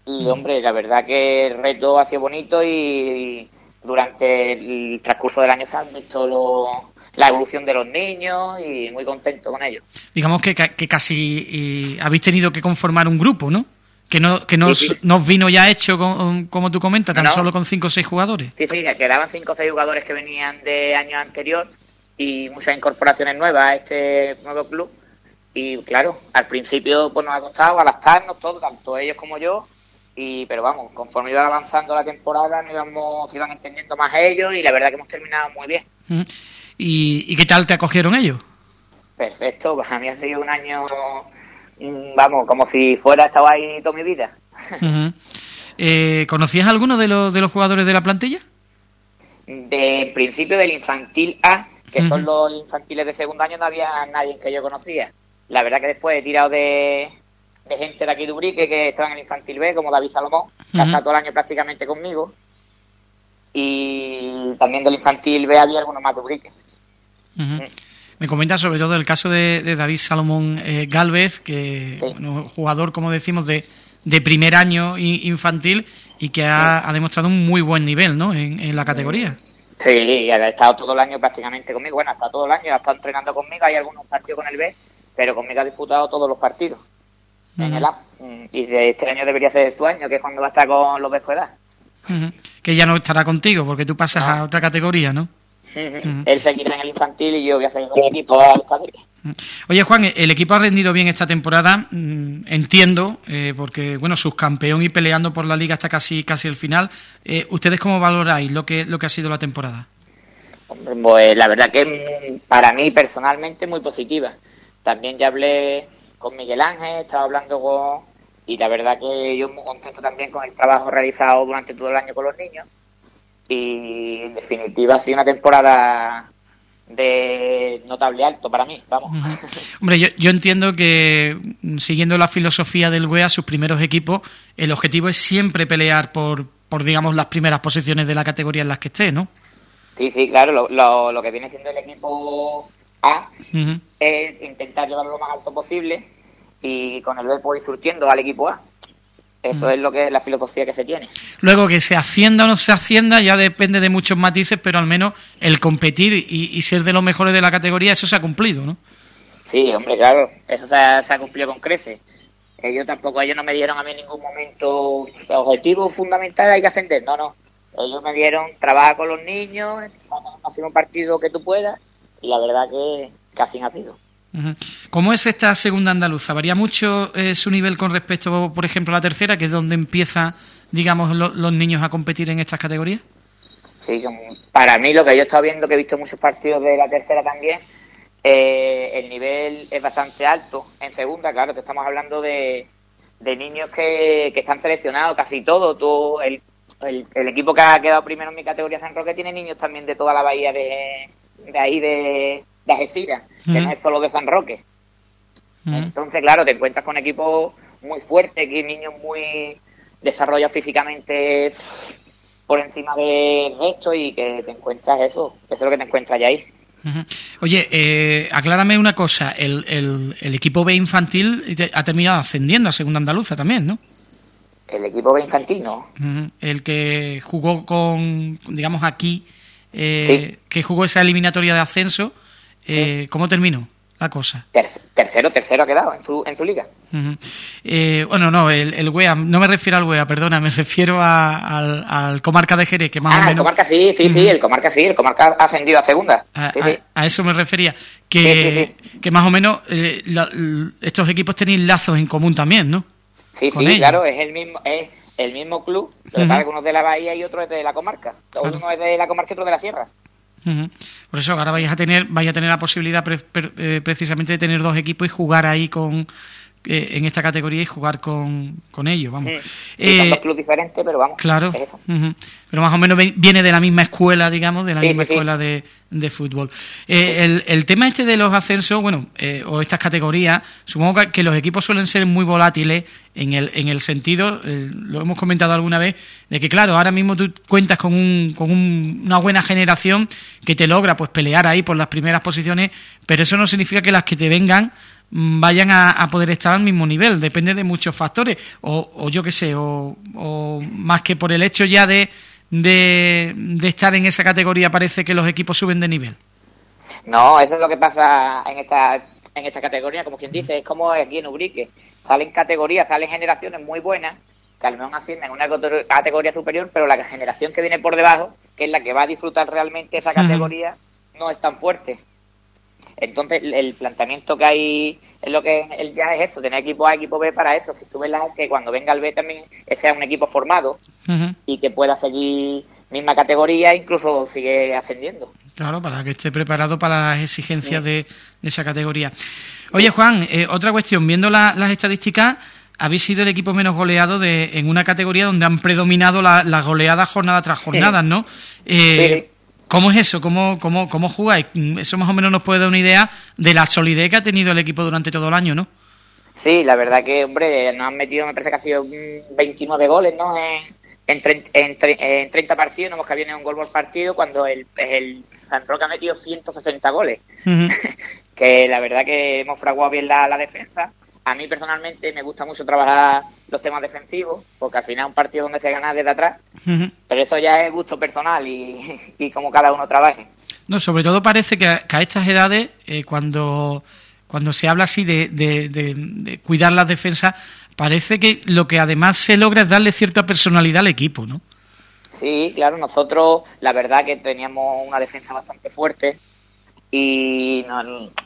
G: Y, hombre, la verdad que el reto ha sido bonito y, durante el transcurso del año se han visto la evolución de los niños y muy contento con ellos.
A: Digamos que, que casi habéis tenido que conformar un grupo, ¿no? Que no, que nos, nos vino ya hecho, como tú comentas, tan solo con cinco o seis jugadores.
G: Sí, sí, quedaban cinco o seis jugadores que venían de años anterior y muchas incorporaciones nuevas a este nuevo club. Y claro, al principio pues nos ha costado adaptarnos todos, tanto ellos como yo, y pero vamos, conforme iba avanzando la temporada, nos íbamos, se iban entendiendo más ellos y la verdad que hemos terminado muy bien.
A: ¿Y, qué tal te acogieron ellos?
G: Perfecto, para mí ha sido un año, mm, vamos, como si fuera estado ahí toda mi vida.
A: eh, ¿Conocías a alguno de los, de los jugadores de la plantilla?
G: De principio del infantil A que son los infantiles de segundo año, no había nadie que yo conocía. La verdad que después he tirado de, gente de aquí de Ubrique que estaban en el infantil B, como David Salomón, que ha estado todo el año prácticamente conmigo. Y también del infantil B había algunos más de Ubrique.
A: Me comenta sobre todo el caso de, David Salomón eh, Galvez, que jugador, como decimos, de, de primer año infantil y que ha, demostrado un muy buen nivel ¿no? en la categoría.
G: Sí, ha estado todo el año prácticamente conmigo. Bueno, ha estado todo el año, ha estado entrenando conmigo. Hay algunos partidos con el B, pero conmigo ha disputado todos los partidos en el A. Mm, y de este año debería ser su año, que es cuando va a estar con los de su edad.
A: Que ya no estará contigo, porque tú pasas a otra categoría, ¿no?
G: Él seguirá en el infantil y yo voy a seguir con el equipo a los
A: Oye, Juan, el equipo ha rendido bien esta temporada, mm, entiendo, eh, porque, bueno, subcampeón y peleando por la liga hasta casi casi el final. Eh, ¿Ustedes cómo valoráis lo que, lo que ha sido la temporada?
G: Pues la verdad que para mí personalmente muy positiva. También ya hablé con Miguel Ángel, estaba hablando con... Y la verdad que yo muy contento también con el trabajo realizado durante todo el año con los niños. Y en definitiva ha sido una temporada de notable alto para mí, vamos.
A: Hombre, yo, yo, entiendo que mm, siguiendo la filosofía del WEA, sus primeros equipos, el objetivo es siempre pelear por, por digamos, las primeras posiciones de la categoría en las que esté, ¿no?
G: Sí, sí, claro, lo, lo, lo que viene siendo el equipo A es intentar llevarlo lo más alto posible y con el B ir surtiendo al equipo A. Eso es lo que es la filosofía que se tiene.
A: Luego que se hacienda o no se hacienda ya depende de muchos matices, pero al menos el competir y, ser de los mejores de la categoría, eso se ha cumplido, ¿no?
G: Sí, hombre, claro, eso se ha, cumplido con creces. Ellos tampoco, ellos no me dieron a mí en ningún momento objetivo fundamental, hay que ascender, no, no. Ellos me dieron trabajar con los niños, hacer un partido que tú puedas, y la verdad que casi ha sido.
A: ¿Cómo es esta segunda andaluza? ¿Varía mucho eh, su nivel con respecto, por ejemplo, a la tercera, que es donde empieza, digamos, los niños a competir en estas categorías?
G: Sí, para mí lo que yo he estado viendo, que he visto muchos partidos de la tercera también, eh, el nivel es bastante alto. En segunda, claro, que estamos hablando de, niños que, están seleccionados, casi todos. Todo el, el, equipo que ha quedado primero en mi categoría San Roque tiene niños también de toda la bahía de, de ahí de, de Algeciras, que no es solo de San Roque. Entonces, claro, te encuentras con equipos muy fuertes, que niños muy desarrollados físicamente por encima del resto y que te encuentras eso, eso es lo que te encuentras ya ahí.
A: Oye, eh, aclárame una cosa, el, el, equipo B infantil ha terminado ascendiendo a Segunda Andaluza también, ¿no?
G: El equipo B infantil no.
A: El que jugó con, digamos aquí, eh, que jugó esa eliminatoria de ascenso, eh, ¿Cómo terminó la cosa?
G: tercero, tercero ha quedado en su, en su liga.
A: Eh, bueno, no, el, el WEA, no me refiero al WEA, perdona, me refiero al, Comarca de Jerez, que más
G: o
A: menos...
G: el Comarca sí, sí, sí, el Comarca sí, el Comarca ha ascendido a segunda.
A: A, eso me refería, que, que más o menos eh, estos equipos tenéis lazos en común también, ¿no?
G: Sí, sí, claro, es el mismo... Es el mismo club, pero uh uno de la Bahía y otro es de la comarca. Uno es de la comarca y otro de la sierra.
A: Por eso ahora vais a tener, vais a tener la posibilidad eh, precisamente de tener dos equipos y jugar ahí con, eh, en esta categoría y jugar con, con ellos, vamos.
G: Sí, son dos clubes diferentes, pero vamos.
A: Claro, pero más o menos viene de la misma escuela, digamos, de la misma escuela de, de, fútbol. el, el, tema este de los ascensos, bueno, o estas categorías, supongo que los equipos suelen ser muy volátiles en el, en el sentido, lo hemos comentado alguna vez, de que claro, ahora mismo tú cuentas con, un, con una buena generación que te logra pues pelear ahí por las primeras posiciones, pero eso no significa que las que te vengan mm, vayan a, poder estar al mismo nivel, depende de muchos factores, o, o yo qué sé, o, o, más que por el hecho ya de, de, de estar en esa categoría parece que los equipos suben de nivel.
G: No, eso es lo que pasa en esta, en esta categoría, como quien dice, es como aquí en Ubrique, salen categorías, salen generaciones muy buenas, que a lo mejor ascienden en una categoría superior, pero la generación que viene por debajo, que es la que va a disfrutar realmente esa categoría, no es tan fuerte. Entonces, el planteamiento que hay es lo que él ya es eso, tener equipo A, equipo B para eso. Si sube la que cuando venga el B también sea un equipo formado y que pueda seguir misma categoría, incluso sigue ascendiendo.
A: Claro, para que esté preparado para las exigencias de, esa categoría. Oye, Juan, eh, otra cuestión, viendo las estadísticas, habéis sido el equipo menos goleado de, en una categoría donde han predominado las goleadas jornada tras jornada, ¿no? Eh, ¿Cómo es eso? ¿Cómo, cómo, ¿Cómo jugáis? Eso más o menos nos puede dar una idea de la solidez que ha tenido el equipo durante todo el año, ¿no?
G: Sí, la verdad que, hombre, nos han metido, me parece que ha sido 29 goles, ¿no? En, en, en, 30 partidos, no hemos que viene un gol por partido, cuando el, el San Roque ha metido 160 goles. que la verdad que hemos fraguado bien la, la defensa a mí personalmente me gusta mucho trabajar los temas defensivos, porque al final es un partido donde se gana desde atrás, pero eso ya es gusto personal y, y como cada uno trabaje.
A: No, sobre todo parece que a, estas edades, eh, cuando, cuando se habla así de, de, cuidar las defensas, parece que lo que además se logra es darle cierta personalidad al equipo, ¿no?
G: Sí, claro, nosotros la verdad que teníamos una defensa bastante fuerte y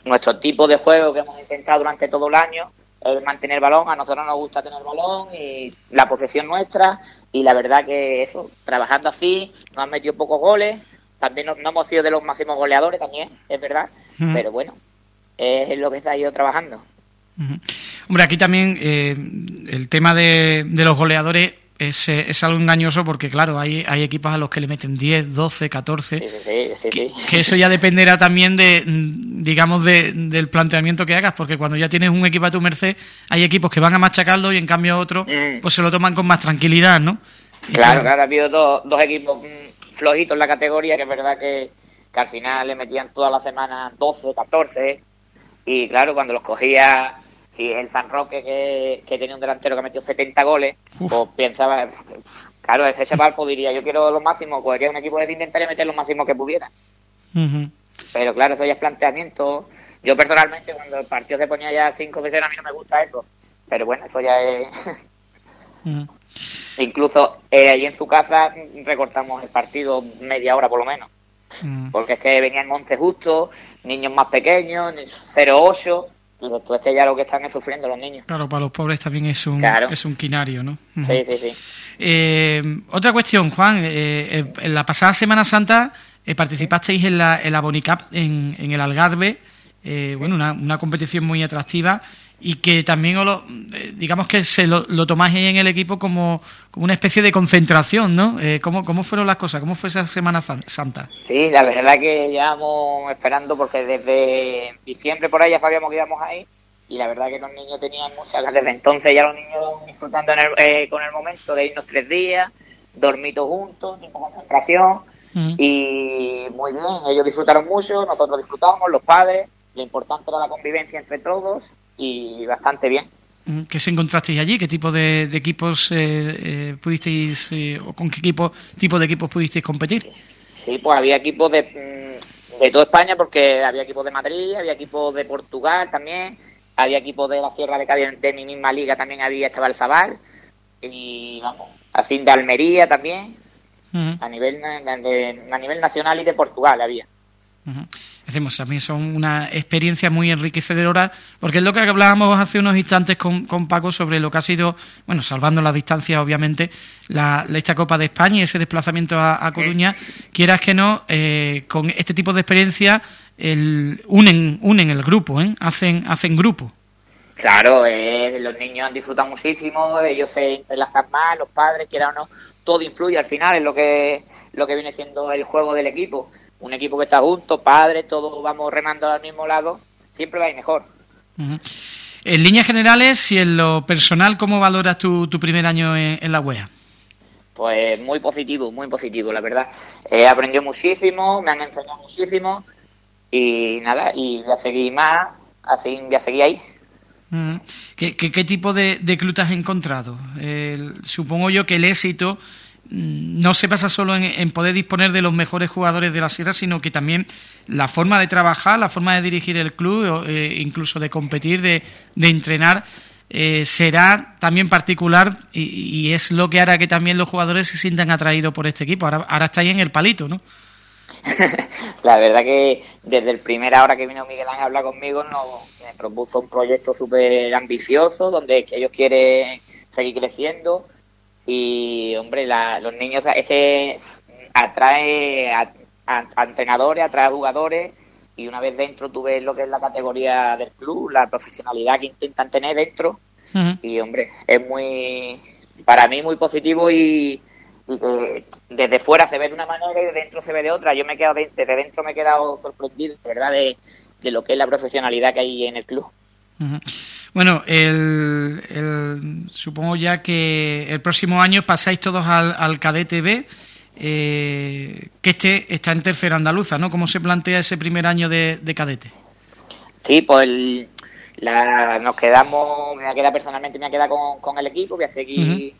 G: nuestro tipo de juego que hemos intentado durante todo el año el mantener balón, a nosotros nos gusta tener balón y la posesión nuestra y la verdad que eso, trabajando así, nos han metido pocos goles, también no, hemos sido de los máximos goleadores también, es verdad, pero bueno, es lo que está ido trabajando.
A: Hombre, aquí también eh, el tema de, de los goleadores es, es algo engañoso porque, claro, hay, hay equipos a los que le meten 10, 12, 14. que, eso ya dependerá también de, digamos, de, del planteamiento que hagas, porque cuando ya tienes un equipo a tu merced, hay equipos que van a machacarlo y en cambio otros, mm. pues se lo toman con más tranquilidad, ¿no?
G: claro, claro, ha habido dos, dos equipos mm, flojitos en la categoría, que es verdad que, que al final le metían toda la semana 12, 14, y claro, cuando los cogía si el San Roque que, tenía un delantero que metió 70 goles, pues pensaba, claro, ese chaval pues diría, yo quiero los máximos, cogería un equipo de intentaría meter los máximos que pudiera. Pero claro, eso ya es planteamiento. Yo personalmente, cuando el partido se ponía ya 5 veces, a mí no me gusta eso. Pero bueno, eso ya es... Incluso eh, ahí en su casa recortamos el partido media hora por lo menos. Porque es que venían 11 justos, niños más pequeños, 0-8 y después que ya lo que están es sufriendo los niños.
A: Claro, para los pobres también es un, es un quinario, ¿no?
G: Sí, sí, sí.
A: Eh, otra cuestión, Juan. Eh, eh, en la pasada Semana Santa participasteis en la, en la Bonicap en, en el Algarve. bueno, una, una competición muy atractiva y que también lo, eh, digamos que se lo, lo tomáis en el equipo como, una especie de concentración, ¿no? Eh, ¿cómo, ¿Cómo fueron las cosas? ¿Cómo fue esa Semana Santa?
G: Sí, la verdad que llevamos esperando porque desde diciembre por ahí ya sabíamos que íbamos ahí y la verdad que los niños tenían muchas ganas. Desde entonces ya los niños disfrutando eh, con el momento de irnos tres días, dormitos juntos, tipo concentración mm. y muy bien, ellos disfrutaron mucho, nosotros disfrutamos, los padres, lo importante era la convivencia entre todos y bastante bien.
A: ¿Qué se encontrasteis allí? ¿Qué tipo de, equipos eh, eh, pudisteis, eh, o con qué equipo, tipo de equipos pudisteis competir?
G: Sí, pues había equipos de, mm, de toda España, porque había equipos de Madrid, había equipos de Portugal también, había equipos de la Sierra de Cádiz, de mi misma liga también había, estaba el Zabal, y vamos, así de Almería también, a, nivel, a nivel nacional y de Portugal había.
A: Decimos, también son una experiencia muy enriquecedora, porque es lo que hablábamos hace unos instantes con, Paco sobre lo que ha sido, bueno, salvando las distancias, obviamente, la, esta Copa de España y ese desplazamiento a, Coruña, quieras que no, eh, con este tipo de experiencia el, unen, unen el grupo, ¿eh? hacen, hacen grupo.
G: Claro, eh, los niños han disfrutado muchísimo, ellos se entrelazan más, los padres, quieran o no, todo influye al final en lo que, lo que viene siendo el juego del equipo. Un equipo que está junto, padres, todos vamos remando al mismo lado, siempre va a ir mejor.
A: En líneas generales y en lo personal, ¿cómo valoras tu, tu primer año en, la UEA?
G: Pues muy positivo, muy positivo, la verdad. He aprendido muchísimo, me han enseñado muchísimo y nada, y voy a seguir más, así voy a seguir ahí.
A: ¿Qué, qué, tipo de, de club has encontrado? supongo yo que el éxito no se pasa solo en, poder disponer de los mejores jugadores de la sierra, sino que también la forma de trabajar, la forma de dirigir el club, eh, incluso de competir, de, de entrenar, eh, será también particular y, es lo que hará que también los jugadores se sientan atraídos por este equipo. Ahora, ahora está ahí en el palito, ¿no?
G: la verdad que desde el primera hora que vino Miguel Ángel a hablar conmigo nos me propuso un proyecto súper ambicioso donde ellos quieren seguir creciendo y hombre los niños es que atrae a, entrenadores atrae a jugadores y una vez dentro tú ves lo que es la categoría del club la profesionalidad que intentan tener dentro y hombre es muy para mí muy positivo y y que desde fuera se ve de una manera y de dentro se ve de otra. Yo me he quedado desde dentro me he quedado sorprendido, ¿verdad? De, lo que es la profesionalidad que hay en el club.
A: Bueno, el, supongo ya que el próximo año pasáis todos al, al cadete B, eh, que este está en tercera andaluza, ¿no? ¿Cómo se plantea ese primer año de, cadete?
G: Sí, pues la, nos quedamos, me queda personalmente, me queda con, con el equipo, voy a seguir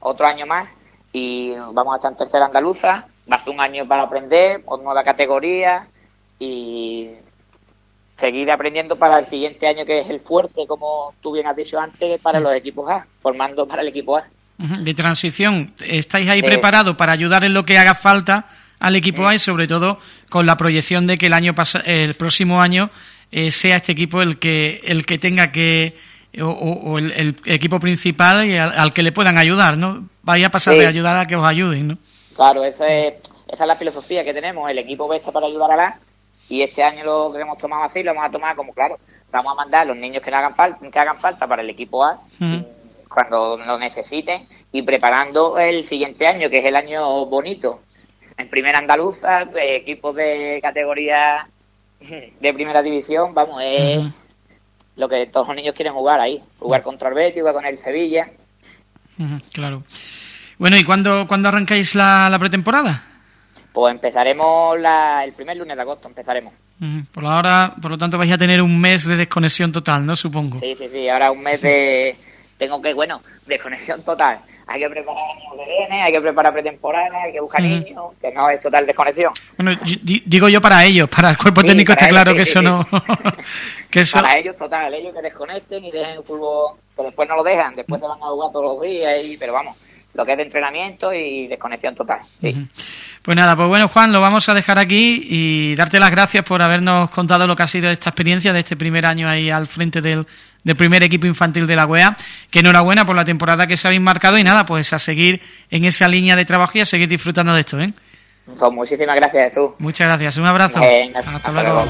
G: otro año más y vamos a estar en tercera andaluza, va a ser un año para aprender, con nueva categoría y seguir aprendiendo para el siguiente año que es el fuerte, como tú bien has dicho antes, para los equipos A, formando para el equipo A.
A: De transición, ¿estáis ahí preparados para ayudar en lo que haga falta al equipo A y sobre todo con la proyección de que el año el próximo año eh, sea este equipo el que el que tenga que o, el, equipo principal y al, que le puedan ayudar, ¿no? Vaya a pasar de ayudar a que os ayuden, ¿no?
G: Claro, esa es, esa es la filosofía que tenemos. El equipo está para ayudar a la y este año lo que hemos tomado así lo vamos a tomar como, claro, vamos a mandar a los niños que, hagan, falta, que hagan falta para el equipo A cuando lo necesiten y preparando el siguiente año, que es el año bonito. En primera andaluza, equipos de categoría de primera división, vamos, es lo que todos los niños quieren jugar ahí, jugar contra el Betis, jugar con el Sevilla.
A: claro. Bueno, ¿y cuándo, cuándo arrancáis la, la pretemporada?
G: Pues empezaremos la, el primer lunes de agosto, empezaremos.
A: Por ahora, por lo tanto, vais a tener un mes de desconexión total, ¿no? Supongo.
G: Sí, sí, sí. Ahora un mes de... Tengo que, bueno, desconexión total. Hay que preparar años que viene, hay que preparar pretemporada, hay que buscar niños, que no es total desconexión.
A: Bueno, digo yo para ellos, para el cuerpo técnico está claro que eso no...
G: que eso... Para ellos, total, ellos que desconecten y dejen el fútbol, que después no lo dejan, después se van a jugar todos los días, y, pero vamos, lo que es de entrenamiento y desconexión total, sí.
A: Pues nada, pues bueno, Juan, lo vamos a dejar aquí y darte las gracias por habernos contado lo que ha sido esta experiencia de este primer año ahí al frente del, primer equipo infantil de la UEA. Que enhorabuena por la temporada que se habéis marcado y nada, pues a seguir en esa línea de trabajo y a seguir disfrutando de esto, ¿eh?
G: Pues muchísimas gracias, Jesús.
A: Muchas gracias, un abrazo. hasta, luego.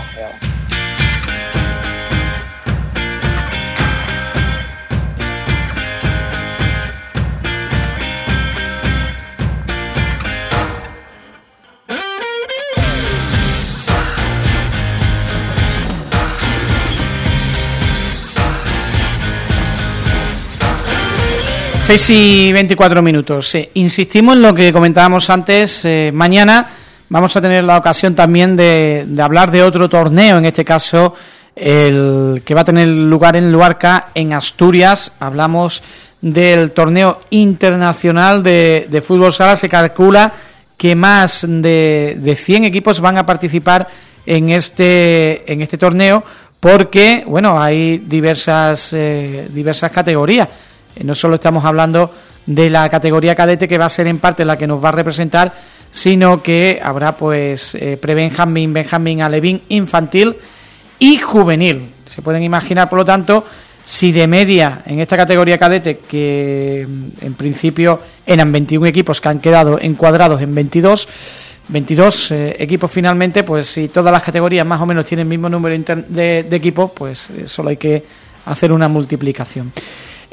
A: Seis y 24 minutos. insistimos en lo que comentábamos antes. Eh, mañana vamos a tener la ocasión también de, hablar de otro torneo, en este caso el que va a tener lugar en Luarca, en Asturias. Hablamos del torneo internacional de, de fútbol sala. Se calcula que más de, de 100 equipos van a participar en este, en este torneo porque, bueno, hay diversas, eh, diversas categorías no solo estamos hablando de la categoría cadete que va a ser en parte la que nos va a representar, sino que habrá pues eh, pre-Benjamín, Benjamín, Alevín, infantil y juvenil. Se pueden imaginar, por lo tanto, si de media en esta categoría cadete, que mm, en principio eran 21 equipos que han quedado encuadrados en 22, 22 eh, equipos finalmente, pues si todas las categorías más o menos tienen el mismo número de, de equipos, pues solo hay que hacer una multiplicación.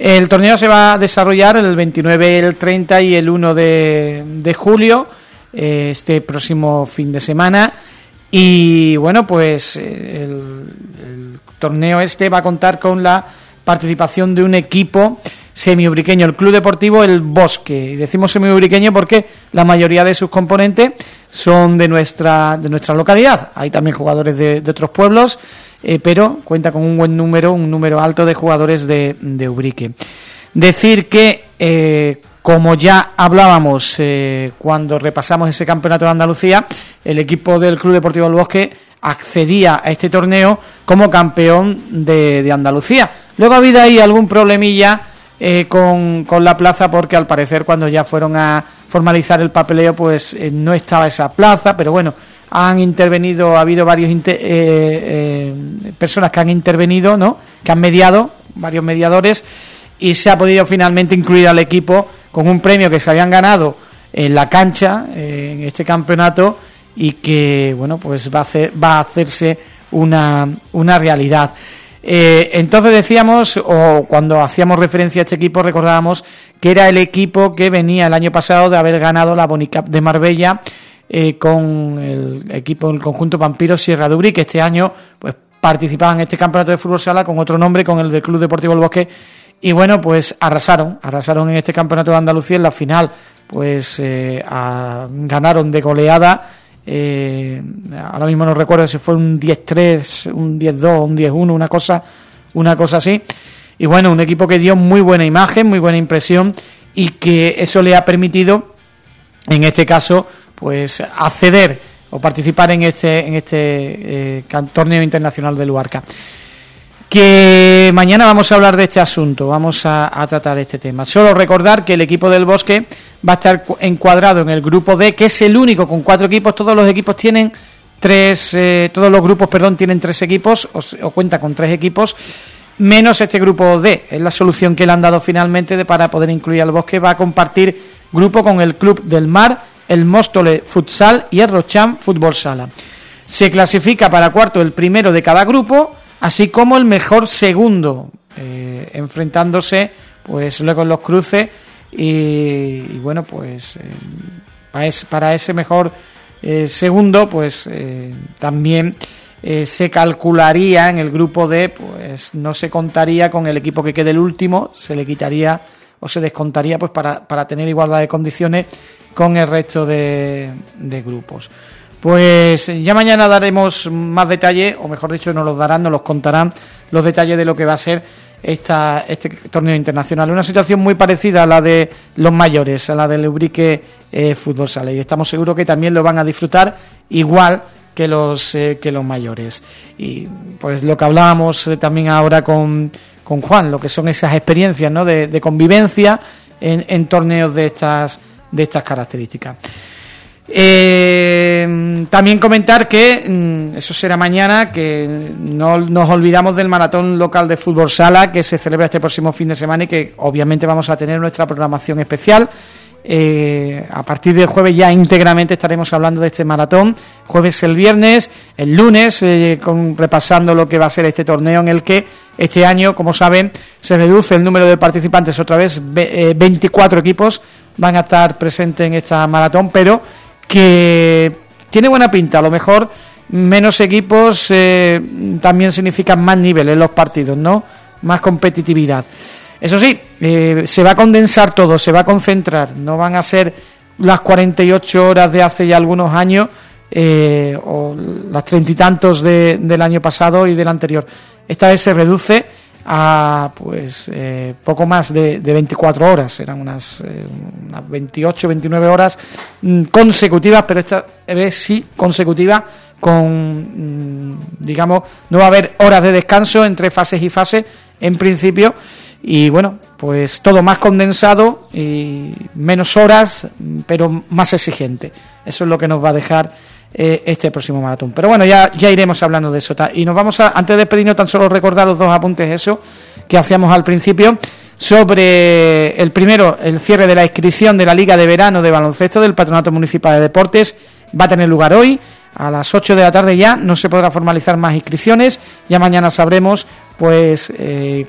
A: El torneo se va a desarrollar el 29, el 30 y el 1 de, julio, eh, este próximo fin de semana. Y bueno, pues eh, el, torneo este va a contar con la participación de un equipo semiubriqueño, el Club Deportivo El Bosque. Y decimos semiubriqueño porque la mayoría de sus componentes son de nuestra de nuestra localidad. Hay también jugadores de, otros pueblos eh, pero cuenta con un buen número, un número alto de jugadores de, de Ubrique. Decir que, eh, como ya hablábamos eh, cuando repasamos ese campeonato de Andalucía, el equipo del Club Deportivo del Bosque accedía a este torneo como campeón de, de Andalucía. Luego ha habido ahí algún problemilla con, con, la plaza porque al parecer cuando ya fueron a formalizar el papeleo pues no estaba esa plaza, pero bueno, han intervenido, ha habido varios eh, eh, personas que han intervenido, ¿no? que han mediado, varios mediadores, y se ha podido finalmente incluir al equipo con un premio que se habían ganado en la cancha, eh, en este campeonato, y que, bueno, pues va a, hacer, va a hacerse una, una realidad. Entonces decíamos, o cuando hacíamos referencia a este equipo, recordábamos que era el equipo que venía el año pasado de haber ganado la Bonicap de Marbella eh, con el equipo, el conjunto Vampiro Sierra de que este año pues participaban en este campeonato de fútbol sala con otro nombre, con el del Club Deportivo El Bosque, y bueno, pues arrasaron, arrasaron en este campeonato de Andalucía en la final, pues eh, ganaron de goleada, eh, ahora mismo no recuerdo si fue un 10-3, un 10-2, un 10-1, una cosa, una cosa así, y bueno, un equipo que dio muy buena imagen, muy buena impresión, y que eso le ha permitido, en este caso, pues acceder o participar en este en este eh, torneo internacional de Luarca. Que mañana vamos a hablar de este asunto, vamos a, tratar este tema. Solo recordar que el equipo del Bosque va a estar encuadrado en el grupo D, que es el único con cuatro equipos. Todos los equipos tienen tres, eh, todos los grupos, perdón, tienen tres equipos o, o, cuenta con tres equipos, menos este grupo D. Es la solución que le han dado finalmente de, para poder incluir al Bosque. Va a compartir grupo con el Club del Mar el Móstole Futsal y el Rocham Fútbol Sala. Se clasifica para cuarto el primero de cada grupo, así como el mejor segundo, eh, enfrentándose pues luego en los cruces y, bueno pues eh, para, ese, mejor eh, segundo pues también se calcularía en el grupo D pues no se contaría con el equipo que quede el último, se le quitaría o se descontaría pues para, para tener igualdad de condiciones con el resto de, grupos. Pues ya mañana daremos más detalle, o mejor dicho, nos los darán, nos los contarán los detalles de lo que va a ser esta, este torneo internacional. Una situación muy parecida a la de los mayores, a la del Ubrique eh, Fútbol Sala. Y estamos seguros que también lo van a disfrutar igual que los, eh, que los mayores. Y pues lo que hablábamos eh, también ahora con, con Juan, lo que son esas experiencias ¿no? de, convivencia en, en torneos de estas de estas características. Eh, también comentar que, mm, eso será mañana, que no nos olvidamos del maratón local de fútbol sala que se celebra este próximo fin de semana y que obviamente vamos a tener nuestra programación especial. Eh, a partir del jueves ya íntegramente estaremos hablando de este maratón. Jueves el viernes, el lunes, eh, con, repasando lo que va a ser este torneo en el que este año, como saben, se reduce el número de participantes otra vez, 24 equipos van a estar presentes en esta maratón, pero que tiene buena pinta. A lo mejor menos equipos eh, también significan más nivel en los partidos, ¿no? Más competitividad. Eso sí, eh, se va a condensar todo, se va a concentrar. No van a ser las 48 horas de hace ya algunos años eh, o las treinta y tantos del año pasado y del anterior. Esta vez se reduce a pues eh, poco más de, de, 24 horas, eran unas, eh, unas 28, 29 horas mm, consecutivas, pero esta vez sí consecutiva con, mm, digamos, no va a haber horas de descanso entre fases y fases en principio y bueno, pues todo más condensado y menos horas, pero más exigente. Eso es lo que nos va a dejar eh, este próximo maratón. Pero bueno, ya, ya iremos hablando de eso. Y nos vamos a, antes de despedirnos, tan solo recordar los dos apuntes, eso que hacíamos al principio, sobre el primero, el cierre de la inscripción de la Liga de Verano de Baloncesto del Patronato Municipal de Deportes, va a tener lugar hoy. A las 8 de la tarde ya no se podrá formalizar más inscripciones. Ya mañana sabremos pues eh,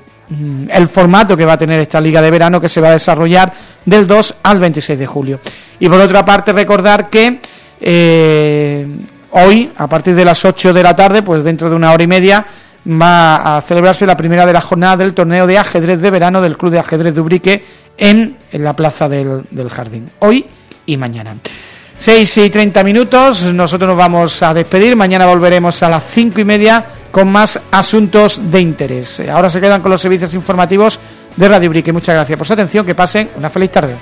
A: el formato que va a tener esta liga de verano que se va a desarrollar del 2 al 26 de julio. Y por otra parte recordar que eh, hoy, a partir de las 8 de la tarde, pues dentro de una hora y media, va a celebrarse la primera de las jornadas del torneo de ajedrez de verano del Club de Ajedrez de Ubrique en, la plaza del, del Jardín. Hoy y mañana. 6 y 30 minutos, nosotros nos vamos a despedir, mañana volveremos a las 5 y media con más asuntos de interés. Ahora se quedan con los servicios informativos de Radio Brique. Muchas gracias por su atención, que pasen una feliz tarde.